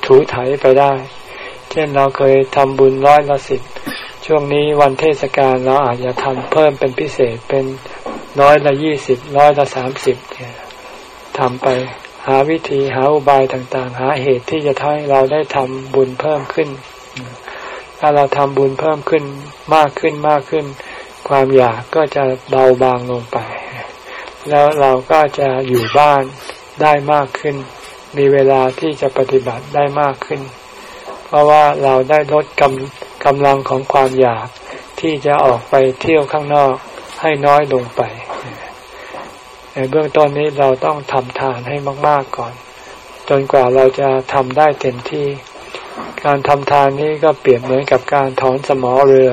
ถูถ่ายไปได้ เช่นเราเคยทำบุญร้อยละสิบช่วงนี้วันเทศกาลเราอาจจะทำเพิ่มเป็นพิเศษเป็นร้อยละยี่สิบร้อยละสามสิบทำไปหาวิธีหาอุบายต่างๆ หาเหตุที่จะทำให้เราได้ทำบุญเพิ่มขึ้น ถ้าเราทำบุญเพิ่มขึ้นมากขึ้นมากขึ้น ความอยากก็จะเบาบางลงไป แล้วเราก็จะอยู่บ้านได้มากขึ้น มีเวลาที่จะปฏิบัติได้มากขึ้น เพราะว่าเราได้ลดกำกำลังของความอยากที่จะออกไปเที่ยวข้างนอกให้น้อยลงไปในเบื้องต้นนี้เราต้องทำทานให้มาก ๆก่อน จนกว่าเราจะทำได้เต็มที่ การทำทานนี้ก็เปรียบเหมือนกับการถอนสมอเรือ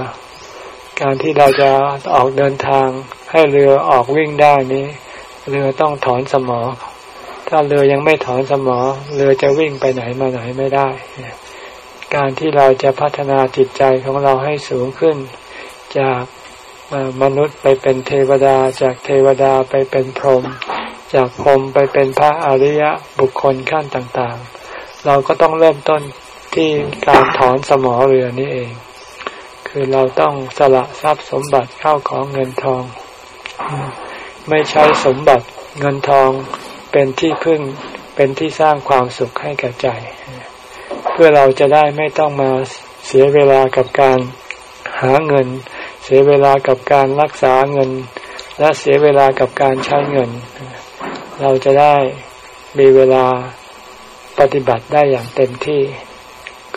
การที่เราจะออกเดินทาง ให้เรือออกวิ่งได้นี้ เรือต้องถอนสมอ ถ้าเรือยังไม่ถอนสมอ เรือจะวิ่งไปไหนมาไหนไม่ได้ การที่เราจะพัฒนาจิตใจของเราให้สูงขึ้น จากมนุษย์ไปเป็นเทวดา จากเทวดาไปเป็นพรหมจากพรหมไปเป็นพระอริยบุคคลขั้นต่างๆ เราก็ต้องเริ่มต้นที่การถอนสมอเรือนี้เอง คือเราต้องสละทรัพย์สมบัติเข้าของเงินทอง ไม่ใช้สมบัติเงินทองเป็นที่พึ่งเป็นที่สร้างความสุขให้แก่ใจ พื่อเราจะได้ไม่ต้องมาเสียเวลากับการหาเงิน เสียเวลากับการรักษาเงิน และเสียเวลากับการใช้เงิน เราจะได้มีเวลาปฏิบัติได้อย่างเต็มที่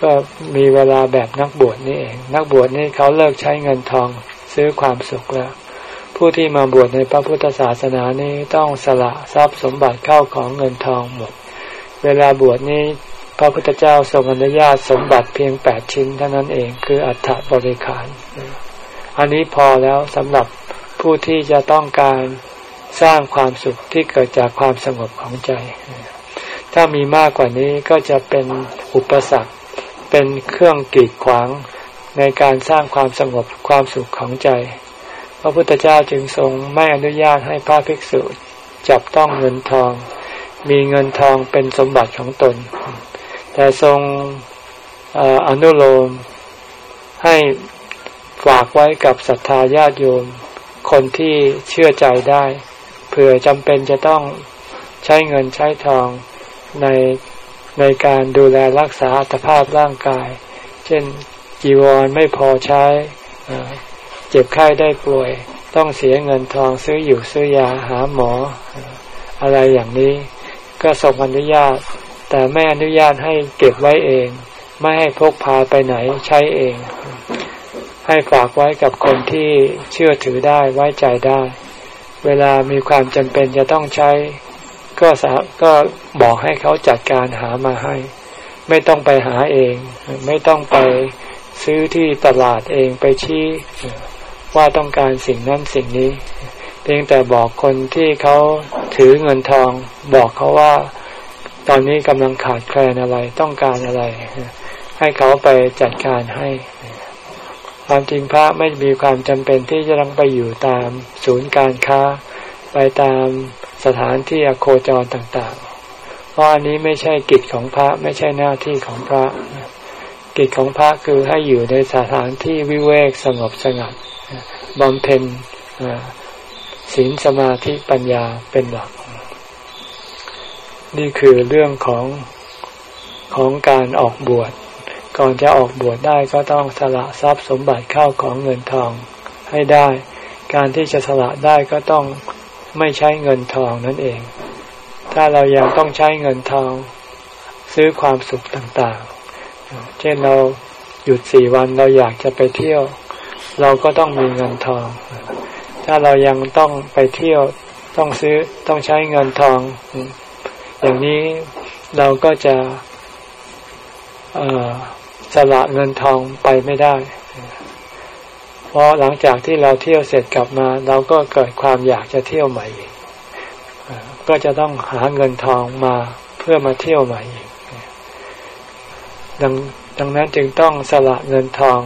ก็มีเวลาแบบนักบวชนี่เอง นักบวชนี่เขาเลิกใช้เงินทองซื้อความสุขแล้ว ผู้ที่มาบวชในพระพุทธศาสนานี้ต้องสละทรัพย์สมบัติเข้าของเงินทองหมด เวลาบวชนี้ พระพุทธเจ้าทรงอนุญาตสมบัติเพียงแปดชิ้นเท่านั้นเองคืออัฐบริขาร อันนี้พอแล้วสำหรับผู้ที่จะต้องการสร้างความสุขที่เกิดจากความสงบของใจ ถ้ามีมากกว่านี้ก็จะเป็นอุปสรรค เป็นเครื่องกีดขวางในการสร้างความสงบความสุขของใจ พระพุทธเจ้าจึงทรงไม่อนุญาตให้พระภิกษุจับต้องเงินทอง มีเงินทองเป็นสมบัติของตน แต่ทรงอนุโลมให้ฝากไว้กับศรัทธาญาติโยม คนที่เชื่อใจได้เผื่อจำเป็นจะต้องใช้เงินใช้ทองในในการดูแลรักษาอัตภาพร่างกาย เช่นจีวรไม่พอใช้เจ็บไข้ได้ป่วย ต้องเสียเงินทองซื้ออยู่ซื้อยาหาหมอ อะไรอย่างนี้ ก็ส่งอนุญาต แต่ไม่อนุญาตให้เก็บไว้เอง ไม่ให้พกพาไปไหนใช้เอง ให้ฝากไว้กับคนที่เชื่อถือได้ไว้ใจได้ เวลามีความจำเป็นจะต้องใช้ ก็สาก็บอกให้เขาจัดการหามาให้ ไม่ต้องไปหาเอง ไม่ต้องไปซื้อที่ตลาดเองไปชี้ว่าต้องการสิ่งนั้นสิ่งนี้ เพียงแต่บอกคนที่เขาถือเงินทอง บอกเขาว่า ตอนนี้กำลังขาดแคลนอะไรต้องการอะไร ให้เขาไปจัดการให้ ความจริงพระไม่มีความจำเป็นที่จะต้องไปอยู่ตามศูนย์การค้า ไปตามสถานที่อโคจรต่างๆ เพราะอันนี้ไม่ใช่กิจของพระไม่ใช่หน้าที่ของพระ กิจของพระคือให้อยู่ในสถานที่วิเวกสงบสงัดบำเพ็ญศีลสมาธิปัญญาเป็นหลัก นี่คือเรื่องของของการออกบวช ก่อนจะออกบวชได้ก็ต้องสละทรัพย์สมบัติเข้าของเงินทองให้ได้ การที่จะสละได้ก็ต้องไม่ใช้เงินทองนั่นเอง ถ้าเรายังต้องใช้เงินทองซื้อความสุขต่างๆ เช่นเราหยุดสี่วันเราอยากจะไปเที่ยว เราก็ต้องมีเงินทอง ถ้าเรายังต้องไปเที่ยวต้องซื้อต้องใช้เงินทอง อย่างนี้เราก็จะสละเงินทองไปไม่ได้ เพราะหลังจากที่เราเที่ยวเสร็จกลับมา เราก็เกิดความอยากจะเที่ยวใหม่อีกก็จะต้องหาเงินทองมาเพื่อมาเที่ยวใหม่อีกดังดังนั้นจึงต้องสละเงินทอง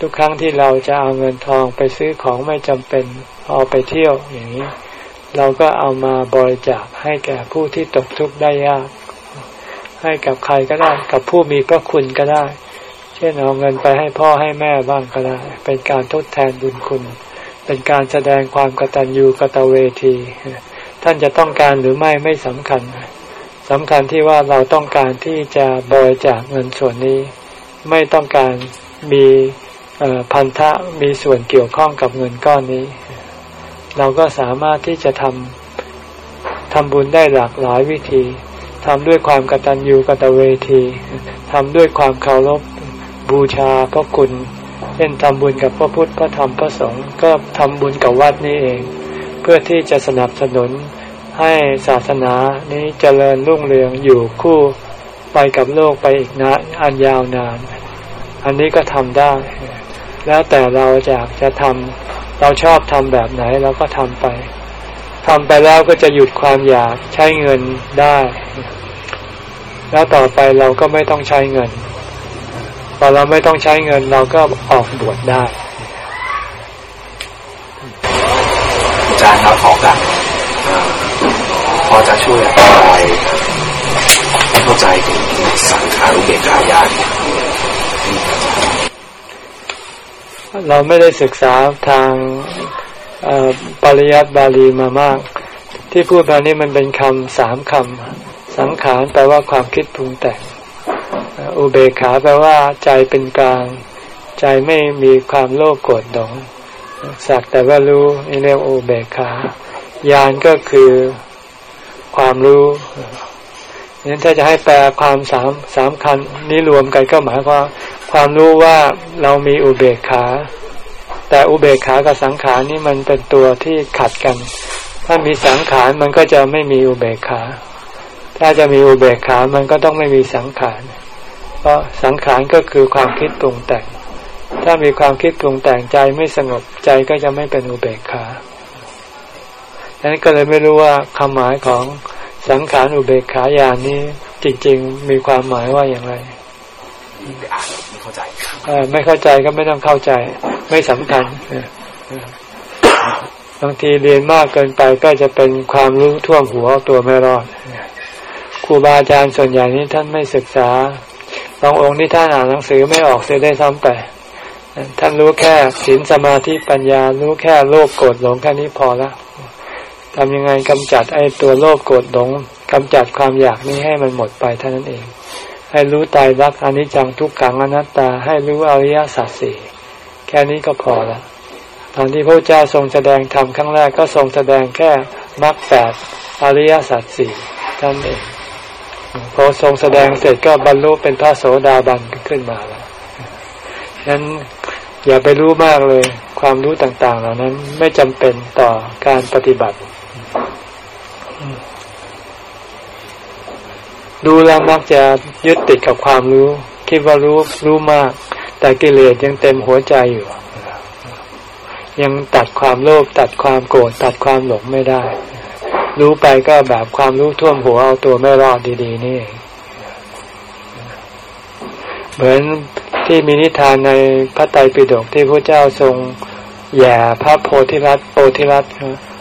ทุกครั้งที่เราจะเอาเงินทองไปซื้อของไม่จำเป็นเอาไปเที่ยวอย่างนี้ เราก็เอามาบริจาคให้แก่ผู้ที่ตกทุกข์ได้ยาก ให้กับใครก็ได้ กับผู้มีพระคุณก็ได้ เช่นเอาเงินไปให้พ่อให้แม่บ้างก็ได้ เป็นการทดแทนบุญคุณ เป็นการแสดงความกตัญญูกตเวที ท่านจะต้องการหรือไม่ไม่สำคัญสำคัญที่ว่าเราต้องการที่จะบริจาคเงินส่วนนี้ ไม่ต้องการมีพันธะมีส่วนเกี่ยวข้องกับเงินก้อนนี้ เราก็สามารถที่จะทำทำบุญได้หลากหลายวิธีทำด้วยความกตัญญูกตเวทีทำด้วยความเคารพบูชาพระคุณ เช่นทำบุญกับพระพุทธพระธรรมพระสงฆ์ก็ทำบุญกับวัดนี้เอง เพื่อที่จะสนับสนุนให้ศาสนานี้เจริญรุ่งเรืองอยู่คู่ไปกับโลกไปอีกนะอันยาวนาน อันนี้ก็ทำได้ แล้วแต่เราอยากจะทำเราชอบทำแบบไหนเราก็ทำไปทำไปแล้วก็จะหยุดความอยากใช้เงินได้ แล้วต่อไปเราก็ไม่ต้องใช้เงินพอเราไม่ต้องใช้เงินเราก็ออกบวชได้อาจารย์ครับขอกันพอจะช่วยอธิบายให้เข้าใจถึงสังขารุเบกขายาน เราไม่ได้ศึกษาทางปริยัติบาลีมามาก ที่พูดมานี้มันเป็นคำสามคำสังขารแปลว่าความคิดปรุงแต่งอุเบกขาแปลว่าใจเป็นกลาง ใจไม่มีความโลภโกรธหลงสักแต่ว่ารู้นี่เรียกอุเบกขายานก็คือความรู้นั้นถ้าจะให้แปลความสามสามคันนี้รวมกันก็หมายความ ความรู้ว่าเรามีอุเบกขา แต่อุเบกขากับสังขารนี่มันเป็นตัวที่ขัดกัน ถ้ามีสังขารมันก็จะไม่มีอุเบกขา ถ้าจะมีอุเบกขามันก็ต้องไม่มีสังขาร เพราะสังขารก็คือความคิดปรุงแต่ง ถ้ามีความคิดปรุงแต่งใจไม่สงบใจก็จะไม่เป็นอุเบกขาดังนั้นก็เลยไม่รู้ว่าคำหมายของสังขารอุเบกขาญาณนี้จริง ๆ มีความหมายว่าอย่างไร ไปอ่านไม่เข้าใจไม่เข้าใจก็ไม่ต้องเข้าใจ ไม่สำคัญบางทีเรียนมากเกินไปก็จะเป็นความรู้ท่วมหัวตัวไม่รอดครูบาอาจารย์ส่วนใหญ่นี้ท่านไม่ศึกษาบางองค์ที่ท่านอ่านหนังสือไม่ออกเสียได้ซ้ำไปท่านรู้แค่ศีลสมาธิปัญญา รู้แค่โลภโกรธหลงแค่นี้พอละทำยังไงกำจัดไอ้ตัวโลภโกรธหลงกำจัดความอยากนี้ให้มันหมดไปเท่านั้นเอง ให้รู้ตายรักอนิจจังทุกขังอนัตตา ให้รู้อริยสัจสี่แค่นี้ก็พอละตอนที่พระเจ้าทรงแสดงธรรมครั้งแรกก็ทรงแสดงแค่มรรคแปดอริยสัจสี่ท่านเองพอทรงแสดงเสร็จก็บรรลุเป็นพระโสดาบันขึ้นมาแล้วนั้นอย่าไปรู้มากเลย ความรู้ต่างๆ เหล่านั้นไม่จำเป็นต่อการปฏิบัติ รู้แล้วมักจะยึดติดกับความรู้ คิดว่ารู้รู้มาก แต่กิเลสยังเต็มหัวใจอยู่ ยังตัดความโลภตัดความโกรธตัดความหลงไม่ได้ รู้ไปก็แบบความรู้ท่วมหัวเอาตัวไม่รอดดี ๆ นี่ เหมือนที่มีนิทานในพระไตรปิฎกที่พระเจ้าทรงแย่พระโพธิรัตโพธิรัต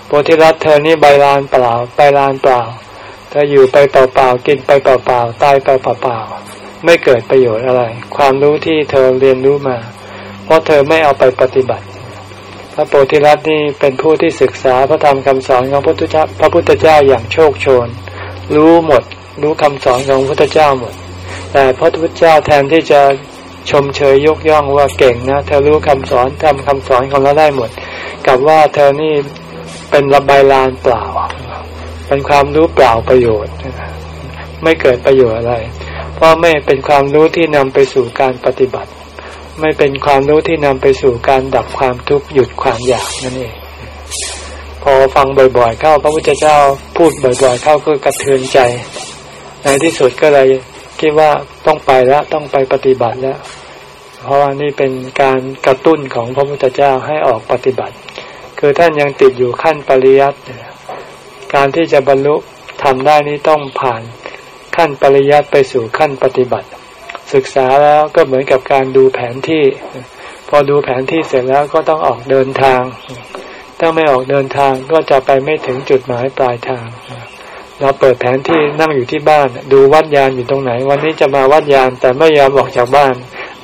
โพธิรัตเธอนี่ใบลานเปล่าใบลานเปล่า ถ้าอยู่ไปเปล่าๆกินไปเปล่าๆตายไปเปล่าๆไม่เกิดประโยชน์อะไร ความรู้ที่เธอเรียนรู้มา เพราะเธอไม่เอาไปปฏิบัติ พระโพธิรัตน์นี่เป็นผู้ที่ศึกษาพระธรรมคำสอนของพระพุทธเจ้าพระพุทธเจ้าอย่างโชคโชน รู้หมด รู้คำสอนของพระพุทธเจ้าหมด แต่พระพุทธเจ้าแทนที่จะชมเชยยกย่องว่าเก่งนะเธอรู้คำสอนทำคำสอนของเราได้หมด กับว่าเธอนี่เป็นระบายลานเปล่า เป็นความรู้เปล่าประโยชน์ ไม่เกิดประโยชน์อะไร เพราะไม่เป็นความรู้ที่นำไปสู่การปฏิบัติ ไม่เป็นความรู้ที่นำไปสู่การดับความทุกข์หยุดความอยากนั่นเองพอฟังบ่อยๆเข้า พระพุทธเจ้าพูดบ่อยๆเข้าก็กระเทือนใจ ในที่สุดก็เลยคิดว่าต้องไปแล้วต้องไปปฏิบัติแล้ว เพราะว่านี่เป็นการกระตุ้นของพระพุทธเจ้าให้ออกปฏิบัติ คือท่านยังติดอยู่ขั้นปริยัติ การที่จะบรรลุทำได้นี้ต้องผ่านขั้นปริยัติไปสู่ขั้นปฏิบัติ ศึกษาแล้วก็เหมือนกับการดูแผนที่ พอดูแผนที่เสร็จแล้วก็ต้องออกเดินทาง ถ้าไม่ออกเดินทางก็จะไปไม่ถึงจุดหมายปลายทาง เราเปิดแผนที่นั่งอยู่ที่บ้าน ดูวัดยานอยู่ตรงไหน วันนี้จะมาวัดยานแต่ไม่ยอมออกจากบ้าน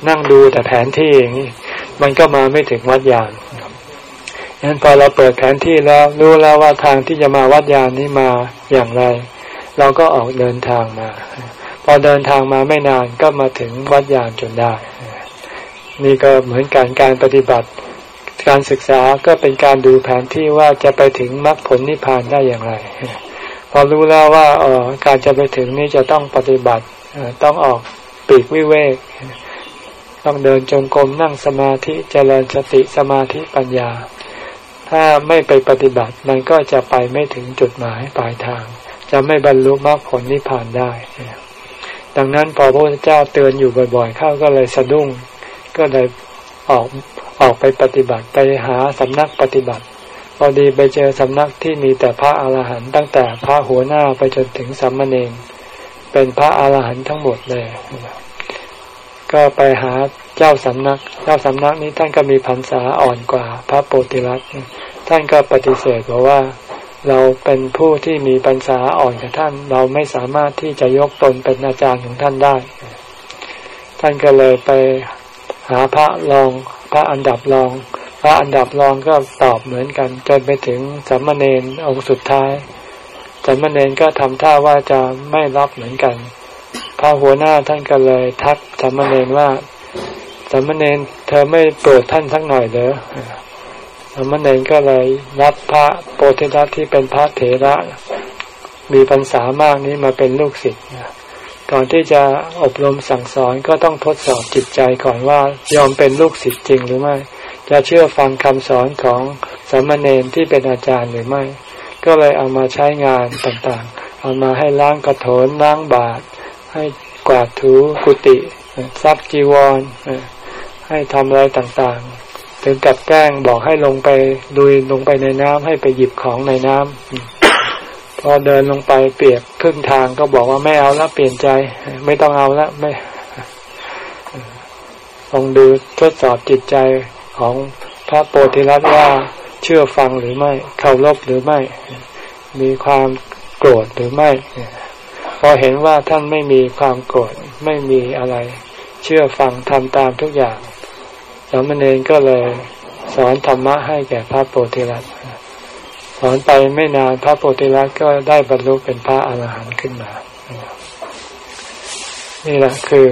นั่งดูแต่แผนที่อย่างนี้มันก็มาไม่ถึงวัดยาน งั้นพอเราเปิดแผนที่แล้วรู้แล้วว่าทางที่จะมาวัดยานนี้มาอย่างไร เราก็ออกเดินทางมา พอเดินทางมาไม่นานก็มาถึงวัดยานจนได้ นี่ก็เหมือนการการปฏิบัติ การศึกษาก็เป็นการดูแผนที่ว่าจะไปถึงมรรคผลนิพพานได้อย่างไร พอรู้แล้วว่าออการจะไปถึงนี้จะต้องปฏิบัติต้องออกปีกวิเวกต้องเดินจงกรมนั่งสมาธิเจริญสติสมาธิปัญญา ถ้าไม่ไปปฏิบัติมันก็จะไปไม่ถึงจุดหมายปลายทาง จะไม่บรรลุมรรคผลนิพพานได้ ดังนั้นพอพระพุทธเจ้าเตือนอยู่บ่อยๆเข้าก็เลยสะดุ้ง ก็เลยออกออกไปปฏิบัติไปหาสำนักปฏิบัติ พอดีไปเจอสำนักที่มีแต่พระอาหารหันต์ตั้งแต่พระหัวหน้าไปจนถึงสัมมาเนรเป็นพระอาหารหันต์ทั้งหมดเลย ก็ไปหาเจ้าสำนัก เจ้าสำนักนี้ท่านก็มีพรรษาอ่อนกว่าพระโปติรัตท่านก็ปฏิเสธบอกว่า เราเป็นผู้ที่มีพรรษาอ่อนกว่าท่าน เราไม่สามารถที่จะยกตนเป็นอาจารย์ของท่านได้ ท่านก็เลยไปหาพระรองพระอันดับรอง พระอันดับรองก็ตอบเหมือนกัน จนไปถึงสัมมาเนนองค์สุดท้ายสัมมาเนนก็ทำท่าว่าจะไม่รับเหมือนกัน พระหัวหน้าท่านก็เลยทักสัมเนนว่าสามเณรเธอไม่โปรดท่านสักหน่อยเลยสามเณรก็เลยรับพระโปรธิรัตที่เป็นพระเถระ มีพรรษามากนี้มาเป็นลูกศิษย์ก่อนที่จะอบรมสั่งสอนก็ต้องทดสอบจิตใจก่อนว่ายอมเป็นลูกศิษย์จริงหรือไม่ จะเชื่อฟังคำสอนของสามเณรที่เป็นอาจารย์หรือไม่ ก็เลยเอามาใช้งานต่างๆ เอามาให้ล้างกระโถนล้างบาตร ให้กวาดถูกุฏิซักจีวรให้ทำอะไรต่างๆ ถึงกับแกล้งบอกให้ลงไปลุยลงไปในน้ำให้ไปหยิบของในน้ำพอเดินลงไปเปียกครึ่งทางก็บอกว่าไม่เอาละเปลี่ยนใจ ไม่ต้องเอาละไม่ลองดูทดสอบจิตใจของพระโพธิรัตว่าเชื่อฟังหรือไม่ เคารพหรือไม่ มีความโกรธหรือไม่ พอเห็นว่าท่านไม่มีความโกรธไม่มีอะไร เชื่อฟังทำตามทุกอย่างสามเณรก็เลยสอนธรรมะให้แก่พระโพธิรัตสอนไปไม่นานพระโพธิรัตก็ได้บรรลุเป็นพระอรหันต์ขึ้นมา นี่แหละคือ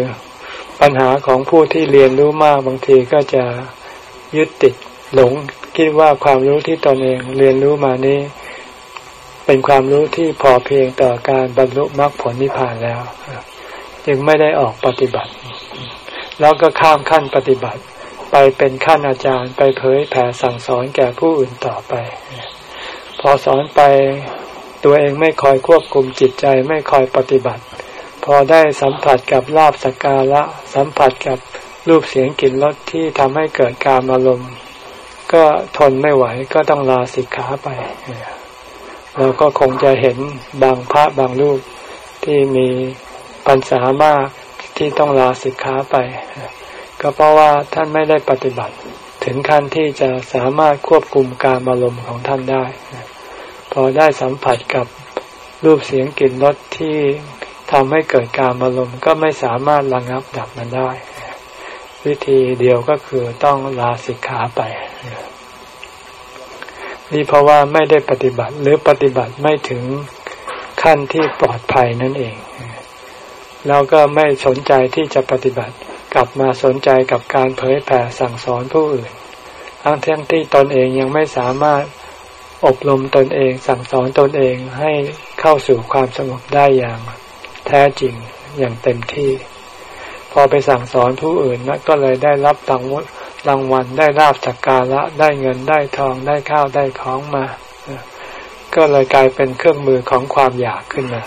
ปัญหาของผู้ที่เรียนรู้มากบางทีก็จะยึดติดหลงคิดว่าความรู้ที่ตนเองเรียนรู้มานี้ เป็นความรู้ที่พอเพียงต่อการบรรลุมรรคผลนิพพานแล้ว จึงไม่ได้ออกปฏิบัติ แล้วก็ข้ามขั้นปฏิบัติ ไปเป็นขั้นอาจารย์ไปเผยแผ่สั่งสอนแก่ผู้อื่นต่อไป พอสอนไปตัวเองไม่คอยควบคุมจิตใจไม่คอยปฏิบัติ พอได้สัมผัสกับลาบสกการะ สัมผัสกับรูปเสียงกลิ่นรสที่ทำให้เกิดการอารมณ์ก็ทนไม่ไหวก็ต้องลาสิกขาไป เราก็คงจะเห็นบางพระบางรูปที่มีปัญษามากที่ต้องลาสิกขาไป ก็เพราะว่าท่านไม่ได้ปฏิบัติ ถึงขั้นที่จะสามารถควบคุมการอารมณ์ของท่านได้ พอได้สัมผัสกับรูปเสียงกลิ่นรสที่ทำให้เกิดการอารมณ์ก็ไม่สามารถระงับดับมันได้ วิธีเดียวก็คือต้องลาสิกขาไป นี่เพราะว่าไม่ได้ปฏิบัติหรือปฏิบัติไม่ถึงขั้นที่ปลอดภัยนั่นเอง แล้วก็ไม่สนใจที่จะปฏิบัติ กลับมาสนใจกับการเผยแผ่สั่งสอนผู้อื่น ทั้งทั้งที่ตนเองยังไม่สามารถอบรมตนเองสั่งสอนตนเองให้เข้าสู่ความสงบได้อย่างแท้จริงอย่างเต็มที่ พอไปสั่งสอนผู้อื่นนะก็เลยได้รับรางวัล รางวัลได้ลาบจากการะได้เงินได้ทองได้ข้าวได้ของมา ก็เลยกลายเป็นเครื่องมือของความอยากขึ้นมา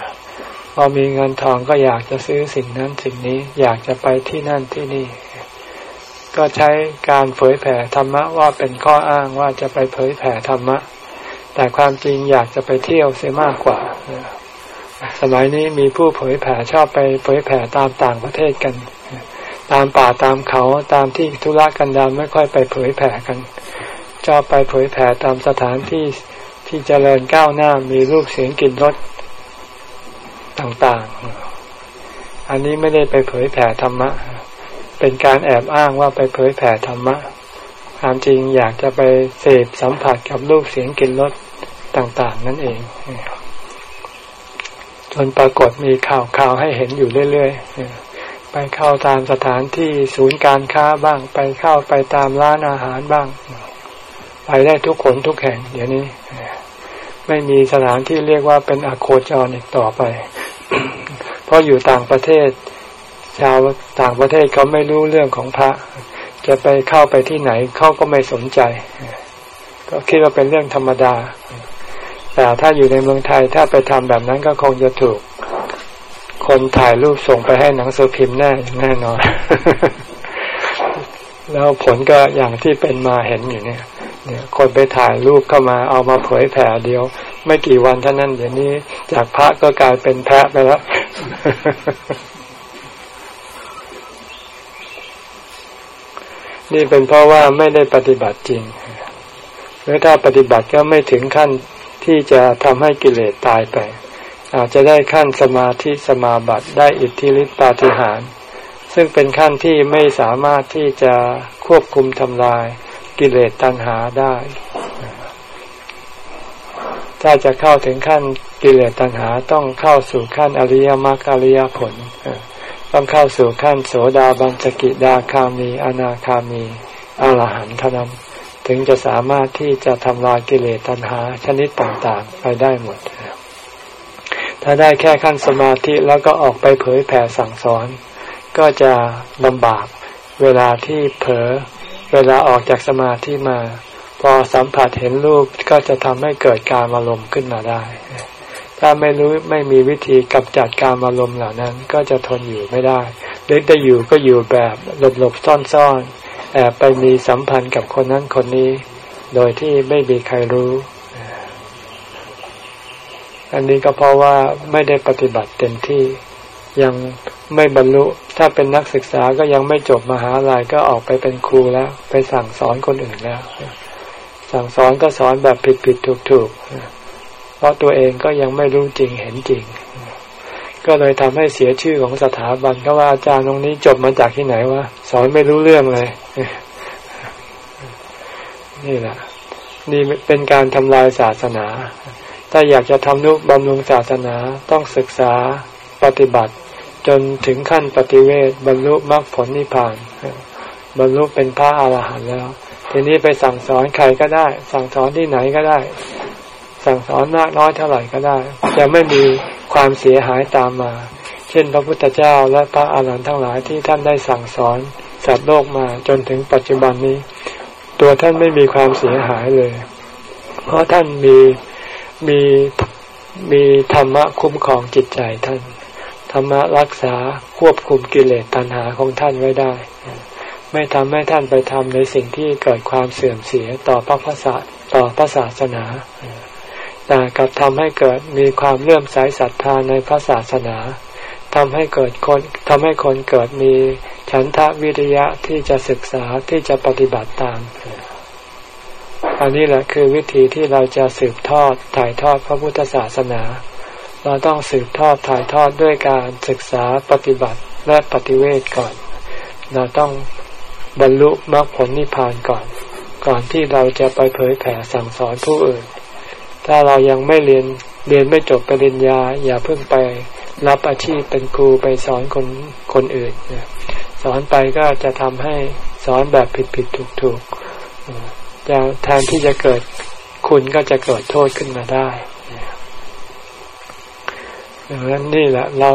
พอมีเงินทองก็อยากจะซื้อสิ่งนั้นสิ่งนี้อยากจะไปที่นั่นที่นี่ ก็ใช้การเผยแผ่ธรรมะว่าเป็นข้ออ้างว่าจะไปเผยแผ่ธรรมะ แต่ความจริงอยากจะไปเที่ยวเสียมากกว่า สมัยนี้มีผู้เผยแผ่ชอบไปเผยแผ่ตามต่างประเทศกัน ตามป่าตามเขาตามที่ธุระกันดารไม่ค่อยไปเผยแผ่กัน ชอบไปเผยแผ่ตามสถานที่ที่เจริญก้าวหน้ามีรูปเสียงกลิ่นรสต่างๆ อันนี้ไม่ได้ไปเผยแผ่ธรรมะ เป็นการแอบอ้างว่าไปเผยแผ่ธรรมะความจริงอยากจะไปเสพสัมผัสกับรูปเสียงกลิ่นรสต่าง ๆ นั่นเอง จนปรากฏมีข่าวข่าวให้เห็นอยู่เรื่อย ๆ ไปเข้าตามสถานที่ศูนย์การค้าบ้าง ไปเข้าไปตามร้านอาหารบ้าง ไปได้ทุกคนทุกแห่ง เดี๋ยวนี้ ไม่มีสถานที่เรียกว่าเป็นอโคจรอีกต่อไป เพราะอยู่ต่างประเทศ ชาวต่างประเทศเขาไม่รู้เรื่องของพระ จะไปเข้าไปที่ไหนเขาก็ไม่สนใจ ก็คิดว่าเป็นเรื่องธรรมดา แต่ถ้าอยู่ในเมืองไทยถ้าไปทำแบบนั้นก็คงจะถูก คนถ่ายรูปส่งไปให้หนังสือพิมพ์แน่แน่นอน แล้วผลก็อย่างที่เป็นมาเห็นอยู่เนี่ยเนี่ยคนไปถ่ายรูปเข้ามาเอามาเผยแผ่เดียว ไม่กี่วันเท่านั้นเดี๋ยวนี้ จากพระก็กลายเป็นแพะไปแล้วนี่เป็นเพราะว่าไม่ได้ปฏิบัติจริงหรือถ้าปฏิบัติก็ไม่ถึงขั้นที่จะทำให้กิเลสตายไป อาจจะได้ขั้นสมาธิสมาบัติได้อิทธิฤทธิปาฏิหาริย์ซึ่งเป็นขั้นที่ไม่สามารถที่จะควบคุมทำลายกิเลสตัณหาได้ ถ้าจะเข้าถึงขั้นกิเลสตัณหาต้องเข้าสู่ขั้นอริยมรรคอริยผล ต้องเข้าสู่ขั้นโสดาบันสกิดาคามี อนาคามีอรหันต์เท่านั้นถึงจะสามารถที่จะทำลายกิเลสตัณหาชนิดต่างๆ ไปได้หมด ถ้าได้แค่ขั้นสมาธิแล้วก็ออกไปเผยแผ่สั่งสอน ก็จะลำบากเวลาที่เผลอเวลาออกจากสมาธิมา พอสัมผัสเห็นรูปก็จะทำให้เกิดการอารมณ์ขึ้นมาได้ ถ้าไม่รู้ไม่มีวิธีกำจัดการอารมณ์เหล่านั้น ก็จะทนอยู่ไม่ได้หรือจะอยู่ก็อยู่แบบหลบๆซ่อนๆแอบไปมีสัมพันธ์กับคนนั้นคนนี้ โดยที่ไม่มีใครรู้ อันนี้ก็เพราะว่าไม่ได้ปฏิบัติเต็มที่ยังไม่บรรลุ ถ้าเป็นนักศึกษาก็ยังไม่จบมหาลัยก็ออกไปเป็นครูแล้ว ไปสั่งสอนคนอื่นแล้ว สั่งสอนก็สอนแบบผิดผิดถูกถูกเพราะตัวเองก็ยังไม่รู้จริงเห็นจริง ก็เลยทำให้เสียชื่อของสถาบันก็ว่าอาจารย์ตรงนี้จบมาจากที่ไหนวะสอนไม่รู้เรื่องเลย นี่แหละนี่เป็นการทำลายศาสนา ถ้าอยากจะทำนุบำรุงศาสนาต้องศึกษาปฏิบัติ จนถึงขั้นปฏิเวทบรรลุมรรคผลนิพพาน บรรลุเป็นพระอาหารหันต์แล้ว ทีนี้ไปสั่งสอนใครก็ได้ สั่งสอนที่ไหนก็ได้ สั่งสอนมากน้อยเท่าไหร่ก็ได้ จะไม่มีความเสียหายตามมา เช่น พระพุทธเจ้าและพระอาหารหันต์ทั้งหลายที่ท่านได้สั่งสอนสัตว์โลกมาจนถึงปัจจุบันนี้ ตัวท่านไม่มีความเสียหายเลย เพราะท่านมี มีมีธรรมะคุ้มครองจิตใจท่าน ธรรมะรักษาควบคุมกิเลสตัณหาของท่านไว้ได้ ไม่ทำให้ท่านไปทำในสิ่งที่เกิดความเสื่อมเสียต่อพระพุทธต่อพระศาสนา แต่กลับทำให้เกิดมีความเลื่อมใสศรัทธาในพระศาสนาทำให้เกิดคนทำให้คนเกิดมีฉันทะวิริยะที่จะศึกษาที่จะปฏิบัติตาม อันนี้แหละคือวิธีที่เราจะสืบทอดถ่ายทอดพระพุทธศาสนา เราต้องสืบทอดถ่ายทอดด้วยการศึกษาปฏิบัติและปฏิเวทก่อน เราต้องบรรลุมรรคผลนิพพานก่อน ก่อนที่เราจะไปเผยแผ่สั่งสอนผู้อื่น ถ้าเรายังไม่เรียนเรียนไม่จบปริญญา อย่าเพิ่งไปรับอาชีพเป็นครูไปสอนคนคนอื่น สอนไปก็จะทำให้สอนแบบผิดผิดถูกถูก จะแทนที่จะเกิดคุณก็จะเกิดโทษขึ้นมาได้ดังนั้นนี่แหละเรา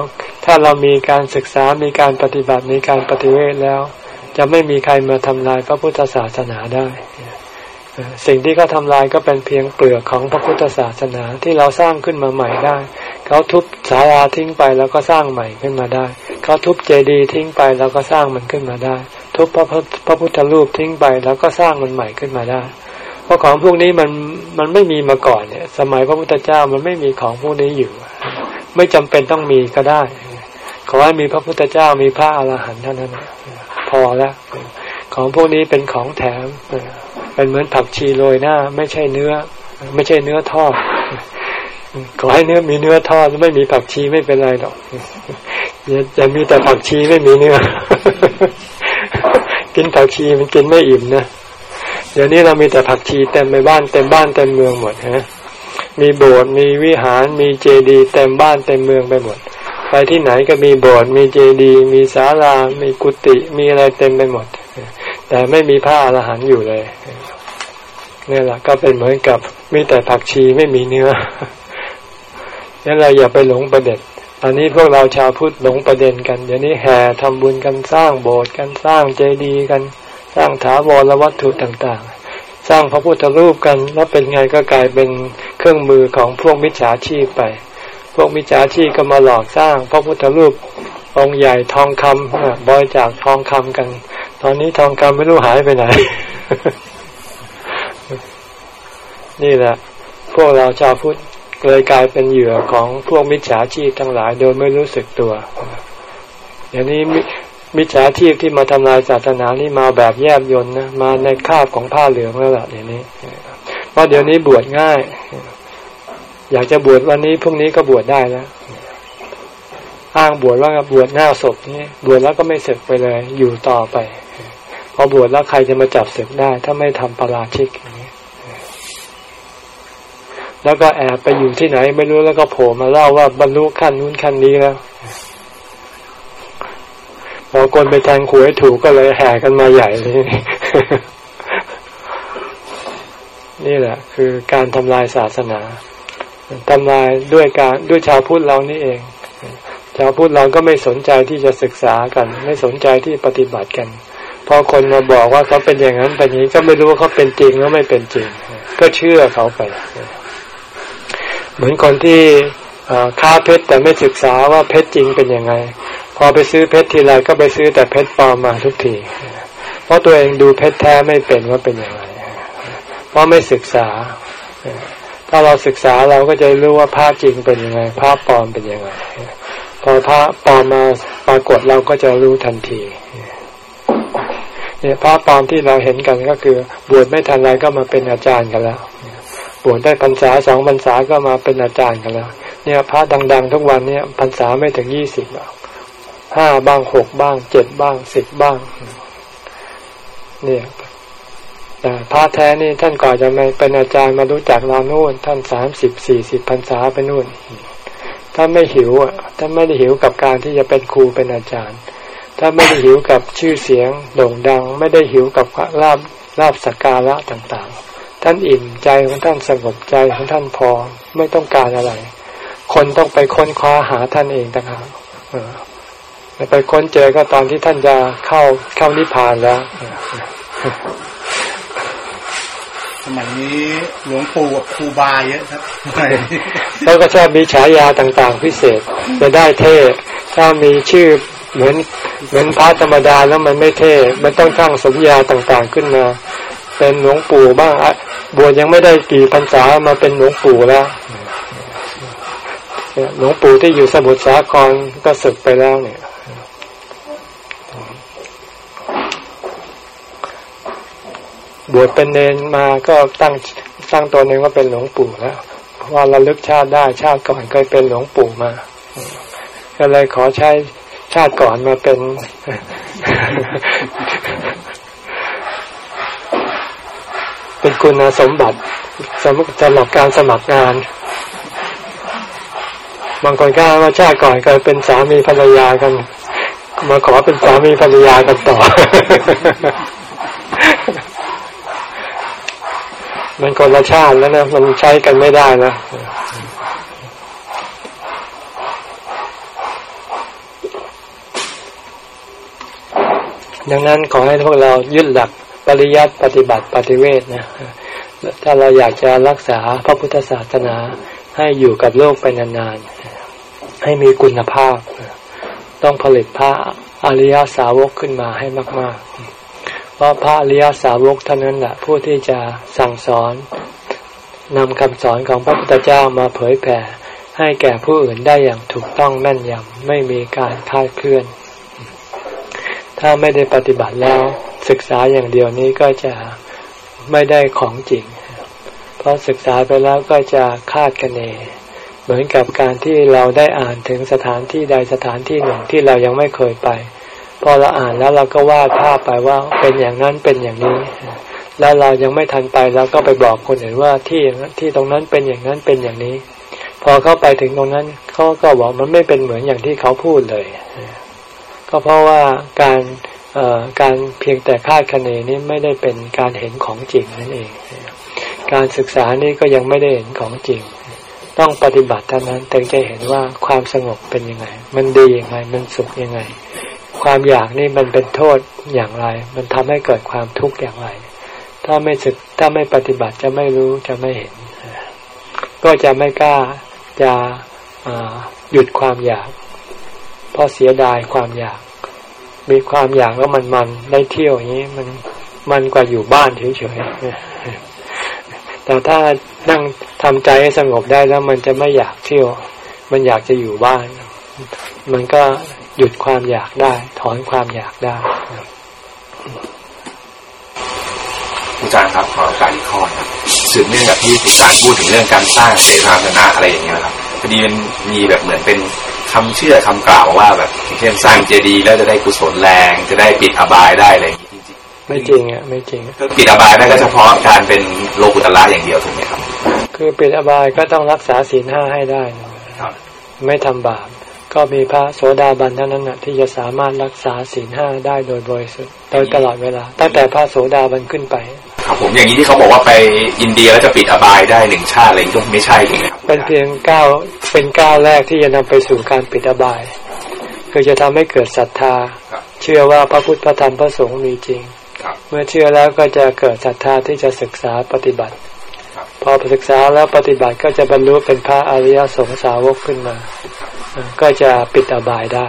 ถ้าเรามีการศึกษามีการปฏิบัติมีการปฏิเวทแล้ว จะไม่มีใครมาทำลายพระพุทธศาสนาได้สิ่งที่เขาทำลายก็เป็นเพียงเปลือกของพระพุทธศาสนาที่เราสร้างขึ้นมาใหม่ได้ เขาทุบสาราทิ้งไปแล้วก็สร้างใหม่ขึ้นมาได้ เขาทุบเจดีย์ทิ้งไปแล้วก็สร้างมันขึ้นมาได้ ทุบพระพระพุทธรูปทิ้งไป แล้วก็สร้างมันใหม่ขึ้นมาได้ เพราะของพวกนี้มันมันไม่มีมาก่อนเนี่ย สมัยพระพุทธเจ้ามันไม่มีของพวกนี้อยู่ ไม่จำเป็นต้องมีก็ได้ ขอให้มีพระพุทธเจ้ามีพระอรหันต์เท่านั้นพอแล้วของพวกนี้เป็นของแถมเป็นเหมือนผักชีโรยหน้า ไม่ใช่เนื้อ ไม่ใช่เนื้อทอดขอให้เนื้อมีเนื้อทอดไม่มีผักชีไม่เป็นไรหรอกอย่าจะมีแต่ผักชีไม่มีเนื้อ กินผักชีมันกินไม่อิ่มนะเดี๋ยวนี้เรามีแต่ผักชีเต็มไปบ้านเต็มบ้านเต็มเมืองหมดฮะมีโบสถ์มีวิหารมีเจดีย์เต็มบ้านเต็มเมืองไปหมด ไปที่ไหนก็มีโบสถ์มีเจดีย์มีศาลา มีกุฏิมีอะไรเต็มไปหมด แต่ไม่มีผ้าอรหันอยู่เลยนี่แหละก็เป็นเหมือนกับมีแต่ผักชีไม่มีเนื้อนี่เราอย่าไปหลงประเด็น ตอนนี้พวกเราชาวพุทธหลงประเด็นกัน เดี๋ยวนี้แห่ทำบุญกันสร้างโบสถ์กันสร้างเจดีย์กัน สร้างถาวรวัตถุต่างๆ สร้างพระพุทธรูปกันแล้วเป็นไงก็กลายเป็นเครื่องมือของพวกมิจฉาชีพไป พวกมิจฉาชีพก็มาหลอกสร้าง พระพุทธรูปองค์ใหญ่ทองคำบอยจากทองคำกัน ตอนนี้ทองคำไม่รู้หายไปไหน นี่แหละ พวกเราชาวพุทธ เลยกลายเป็นเหยื่อของพวกมิจฉาชีพทั้งหลายโดยไม่รู้สึกตัวอย่างนี้มิจฉาชีพที่มาทำลายศาสนานี่มาแบบแยบยนนะมาในคาบของผ้าเหลืองแล้วล่ะเดี๋ยวนี้เพราะเดี๋ยวนี้บวชง่าย อยากจะบวชวันนี้พรุ่งนี้ก็บวชได้แล้วอ้างบวชว่าบวชหน้าศพนี่บวชแล้วก็ไม่เสร็จไปเลย อยู่ต่อไป พอบวชแล้วใครจะมาจับเสกได้ ถ้าไม่ทำปราชิกอย่างนี้ แล้วก็แอบไปอยู่ที่ไหน ไม่รู้แล้วก็โผล่มาเล่าว่าบรรลุขั้นนู้นขั้นนี้แล้วพอคนไปแทงหวยถูกก็เลยแห่กันมาใหญ่เลยนี่แหละ คือการทำลายศาสนาทำลายด้วยการด้วยชาวพุทธเรานี่เอง ชาวพุทธเราก็ไม่สนใจที่จะศึกษากัน ไม่สนใจที่ปฏิบัติกันพอคนมาบอกว่าเขาเป็นอย่างนั้นเป็นอย่างนี้ก็ไม่รู้ว่าเขาเป็นจริงหรือไม่เป็นจริง ก็เชื่อเขาไป เหมือนคนที่ค้าเพชรแต่ไม่ศึกษาว่าเพชรจริงเป็นยังไง พอไปซื้อเพชรทีไรก็ไปซื้อแต่เพชรปลอมมาทุกที เพราะตัวเองดูเพชรแท้ไม่เป็นว่าเป็นย่างไรเพราะไม่ศึกษา ถ้าเราศึกษาเราก็จะรู้ว่าภาพจริงเป็นยังไง ภาพปลอมเป็นยังไง พอพระปลอมมาปรากฏเราก็จะรู้ทันทีเนี่ยภาพปลอมที่เราเห็นกันก็คือบวชไม่ทันไรก็มาเป็นอาจารย์กันแล้ว บวชได้พรรษาสองพรรษาก็มาเป็นอาจารย์กันแล้ว เนี่ยพระดัง ๆ ทุกวันเนี่ยพรรษาไม่ถึงยี่สิบห้าบ้างหกบ้างเจ็ดบ้างสิบบ้าง เนี่ยแต่พระแท้นี่ท่านก่อนจะมาเป็นอาจารย์มารู้จักเรานู่นท่านสามสิบสี่สิบพรรษาไปนู่นถ้านไม่หิวอะถ้านไม่ได้หิวกับการที่จะเป็นครูเป็นอาจารย์ถ้านไม่ได้หิวกับชื่อเสียงโด่งดัง ไม่ได้หิวกับลาบลาบสักการะต่างๆ ท่านอิ่มใจของท่านสงบใจของท่านพอไม่ต้องการอะไร คนต้องไปค้นคว้าหาท่านเองต่างหากไปค้นเจอก็ตอนที่ท่านจะเข้าเข้านิพพานแล้วสมัยนี้หลวงปู่กับครูบาเยอะครับแล้วก็ชอบมีฉายาต่างๆ พิเศษ จะได้เท่ถ้ามีชื่อเหมือนเหมือนพระธรรมดาแล้วมันไม่เท่ มันต้องตั้งสมญาต่างๆขึ้นมา เป็นหลวงปู่บ้างบวชยังไม่ได้กี่พรรษามาเป็นหลวงปู่แล้วหลวงปู่ที่อยู่สมุทรสาครก็สึกไปแล้วเนี่ย บวชเป็นเนนมาก็ตั้งตั้งตัวเองว่าเป็นหลวงปู่แล้วเพราะว่าระลึกชาติได้ชาติก่อนเคยเป็นหลวงปู่มา ก็เลยขอใช้ชาติก่อนมาเป็น เป็นคุณสมบัติสำหรับการสมัครงาน บางคนก็ว่าชาติก่อนเคยเป็นสามีภรรยากัน มาขอเป็นสามีภรรยากันต่อ มันคนละชาติแล้วนะ มันใช้กันไม่ได้นะดังนั้นขอให้พวกเรายึดหลัก ปริยัติปฏิบัติปฏิเวทนะถ้าเราอยากจะรักษาพระพุทธศาสนาให้อยู่กับโลกไปนานๆ ให้มีคุณภาพ ต้องผลิตพระอริยสาวกขึ้นมาให้มาก ๆ เพราะพระอริยสาวกเท่านั้นแหละผู้ที่จะสั่งสอนนำคำสอนของพระพุทธเจ้ามาเผยแผ่ ให้แก่ผู้อื่นได้อย่างถูกต้องแม่นยำไม่มีการคลาดเคลื่อน ถ้าไม่ได้ปฏิบัติแล้ว ศึกษาอย่างเดียวนี้ก็จะไม่ได้ของจริง เพราะศึกษาไปแล้วก็จะคาดคะเน เหมือนกับการที่เราได้อ่านถึงสถานที่ใดสถานที่หนึ่งที่เรายังไม่เคยไป พอเราอ่านแล้วเราก็วาดภาพไปว่าเป็นอย่างนั้นเป็นอย่างนี้ แล้วเรายังไม่ทันไปเราก็ไปบอกคนอื่นว่าที่ที่ตรงนั้นเป็นอย่างนั้นเป็นอย่างนี้ พอเข้าไปถึงตรงนั้นเขาก็บอกมันไม่เป็นเหมือนอย่างที่เขาพูดเลย ก็เพราะว่าการ การเพียงแต่คาดคะเนนี้ไม่ได้เป็นการเห็นของจริงนั่นเอง การศึกษานี่ก็ยังไม่ได้เห็นของจริง ต้องปฏิบัติเท่านั้นถึงจะเห็นว่าความสงบเป็นยังไง มันดียังไง มันสุขยังไง ความอยากนี่มันเป็นโทษอย่างไร มันทำให้เกิดความทุกข์อย่างไร ถ้าไม่ศึกถ้าไม่ปฏิบัติจะไม่รู้จะไม่เห็น ก็จะไม่กล้าจะหยุดความอยาก เพราะเสียดายความอยาก มีความอยากแล้วมันมันได้เที่ยวอย่างนี้ มันมันกว่าอยู่บ้านเฉยๆแต่ถ้านั่งทำใจให้สงบได้แล้ว มันจะไม่อยากเที่ยว มันอยากจะอยู่บ้าน มันก็หยุดความอยากได้ ถอนความอยากได้อาจารย์ครับขอการอีกข้อนะสืบเนื่องจากที่อาจารย์พูดถึงเรื่องการสร้างเสนาสนะอะไรอย่างเงี้ยครับพอดีมันมีแบบเหมือนเป็น คำเชื่อคำกล่าวว่าแบบเช่นสร้างเจดีย์แล้วจะได้กุศลแรง จะได้ปิดอบายได้อะไรอย่างนี้จริงๆไม่จริงอะไม่จริงก็ปิดอบายได้ก็เฉพาะการเป็นโลกุตละอย่างเดียวถูกไหมครับ คือปิดอบายก็ต้องรักษาศีลห้าให้ได้ครับ ไม่ทำบาปก็มีพระโสดาบันเท่านั้นนะที่จะสามารถรักษาศีลห้าได้โดยบริสุทธิ์โดยตลอดเวลา ตั้งแต่พระโสดาบันขึ้นไป ครับผมอย่างนี้ที่เขาบอกว่าไปอินเดียแล้วจะปิดอบายได้หนึ่งชาติอะไรก็ไม่ใช่ถูกไหมครับเป็นเพียงก้าวเป็นก้าวแรกที่จะนำไปสู่การปิดอบาย คือจะทำให้เกิดศรัทธา เชื่อว่าพระพุทธพระธรรมพระสงฆ์มีจริง เมื่อเชื่อแล้วก็จะเกิดศรัทธาที่จะศึกษาปฏิบัติ พอศึกษาแล้วปฏิบัติก็จะบรรลุเป็นพระอริยสงสาวกขึ้นมา ก็จะปิดอบายได้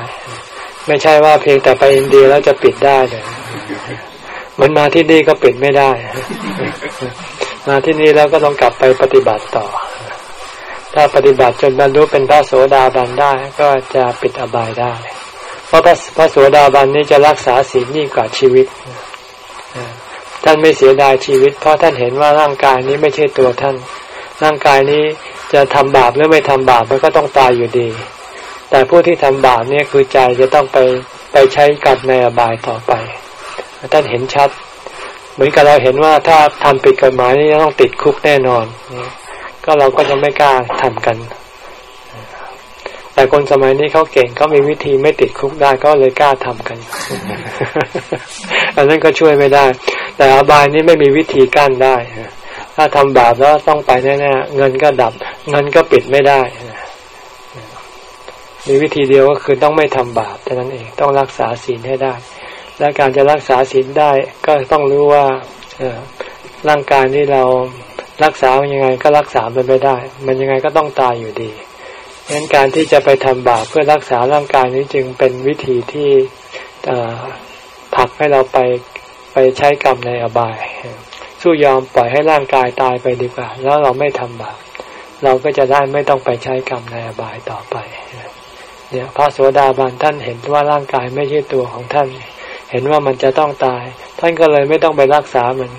ไม่ใช่ว่าเพียงแต่ไปอินเดียแล้วจะปิดได้เลยเห มือนมาที่นี่ก็ปิดไม่ได้ มาที่นี่แล้วก็ต้องกลับไปปฏิบัติต่อ ถ้าปฏิบัติจนบรรลุเป็นพระโสดาบันได้ ก็จะปิดอบายได้ เพราะพระโสดาบันนี้จะรักษาศีลยิ่งกว่าชีวิตท่านไม่เสียดายชีวิต เพราะท่านเห็นว่าร่างกายนี้ไม่ใช่ตัวท่าน ร่างกายนี้จะทำบาปหรือไม่ทำบาปมันก็ต้องตายอยู่ดี แต่ผู้ที่ทำบาปเนี่ยคือใจจะต้องไปไปใช้กรรมในอบายต่อไป ท่านเห็นชัด เหมือนกับเราเห็นว่าถ้าทำผิดกฎหมายนี่ต้องติดคุกแน่นอน ก็เราก็จะไม่กล้าทำกัน แต่คนสมัยนี้เขาเก่งเขามีวิธีไม่ติดคุกได้ก็เลยกล้าทำกัน อันนั้นก็ช่วยไม่ได้ แต่อบายนี้ไม่มีวิธีกั้นได้ ถ้าทำบาปแล้วต้องไปแน่ๆเงินก็ดับ เงินก็ปิดไม่ได้มีวิธีเดียวก็คือต้องไม่ทำบาปเท่านั้นเองต้องรักษาศีลให้ได้ และการจะรักษาศีลได้ก็ต้องรู้ว่าร่างกายนี้เรารักษายังไงก็รักษามันไม่ได้ มันยังไงก็ต้องตายอยู่ดีดังนั้นการที่จะไปทำบาปเพื่อรักษาร่างกายนี้จึงเป็นวิธีที่ผลักให้เราไปไปใช้กรรมในอบาย สู้ยอมปล่อยให้ร่างกายตายไปดีกว่า แล้วเราไม่ทำบาปเราก็จะได้ไม่ต้องไปใช้กรรมในอบายต่อไป เนี่ยพระโสดาบันท่านเห็นว่าร่างกายไม่ใช่ตัวของท่าน เห็นว่ามันจะต้องตาย ท่านก็เลยไม่ต้องไปรักษามัน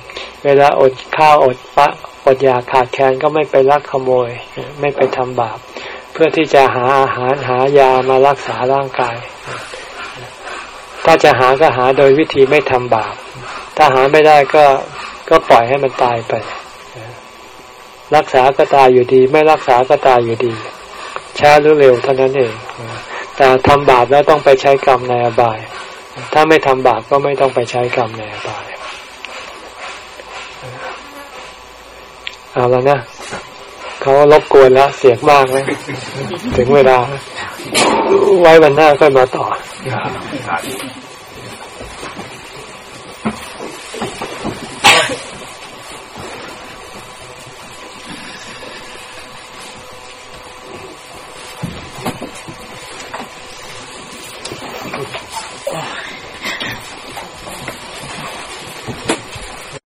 เวลาอดข้าวอดปะอดอยากขาดแคลนก็ไม่ไปลักขโมย ไม่ไปทำบาป เพื่อที่จะหาอาหารหายามารักษาร่างกาย ถ้าจะหาก็หาโดยวิธีไม่ทำบาป ถ้าหาไม่ได้ก็ก็ปล่อยให้มันตายไป รักษาก็ตายอยู่ดี ไม่รักษาก็ตายอยู่ดี ช้าหรือเร็วเท่านั้นเอง แต่ทำบาปแล้วต้องไปใช้กรรมในอบาย ถ้าไม่ทำบาปก็ไม่ต้องไปใช้กรรมในอบายเอาแล้วนะเขาลบกวนแล้วเสียงมากเลยถึงเวลา ไว้วันหน้าก็มาต่อ